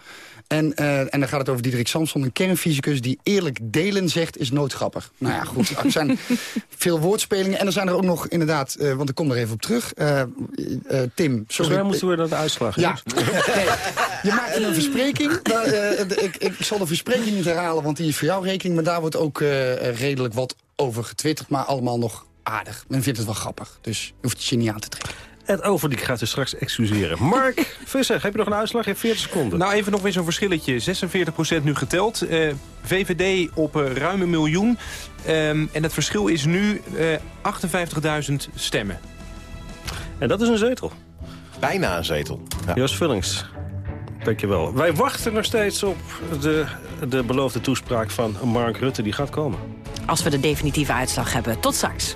En, uh, en dan gaat het over Diederik Samson, een kernfysicus... die eerlijk delen zegt, is nooit grappig. Nou ja, goed, er zijn veel woordspelingen. En er zijn er ook nog inderdaad, uh, want ik kom er even op terug... Uh, Tim, sorry. Dus moeten we naar de uitslag. Ja, nee, je maakt een verspreking. ik, ik zal de verspreking niet herhalen, want die is voor jouw rekening. Maar daar wordt ook redelijk wat over getwitterd. Maar allemaal nog aardig. Men vindt het wel grappig. Dus je hoeft het je niet aan te trekken. Ed Overdiek gaat u straks excuseren. Mark Visser, heb je nog een uitslag? Je hebt 40 seconden. Nou, even nog weer zo'n verschilletje. 46% nu geteld. Uh, VVD op uh, ruim een miljoen. Um, en het verschil is nu uh, 58.000 stemmen. En dat is een zetel. Bijna een zetel. Ja. Joost Vullings, dankjewel. Wij wachten nog steeds op de, de beloofde toespraak van Mark Rutte. Die gaat komen. Als we de definitieve uitslag hebben. Tot straks.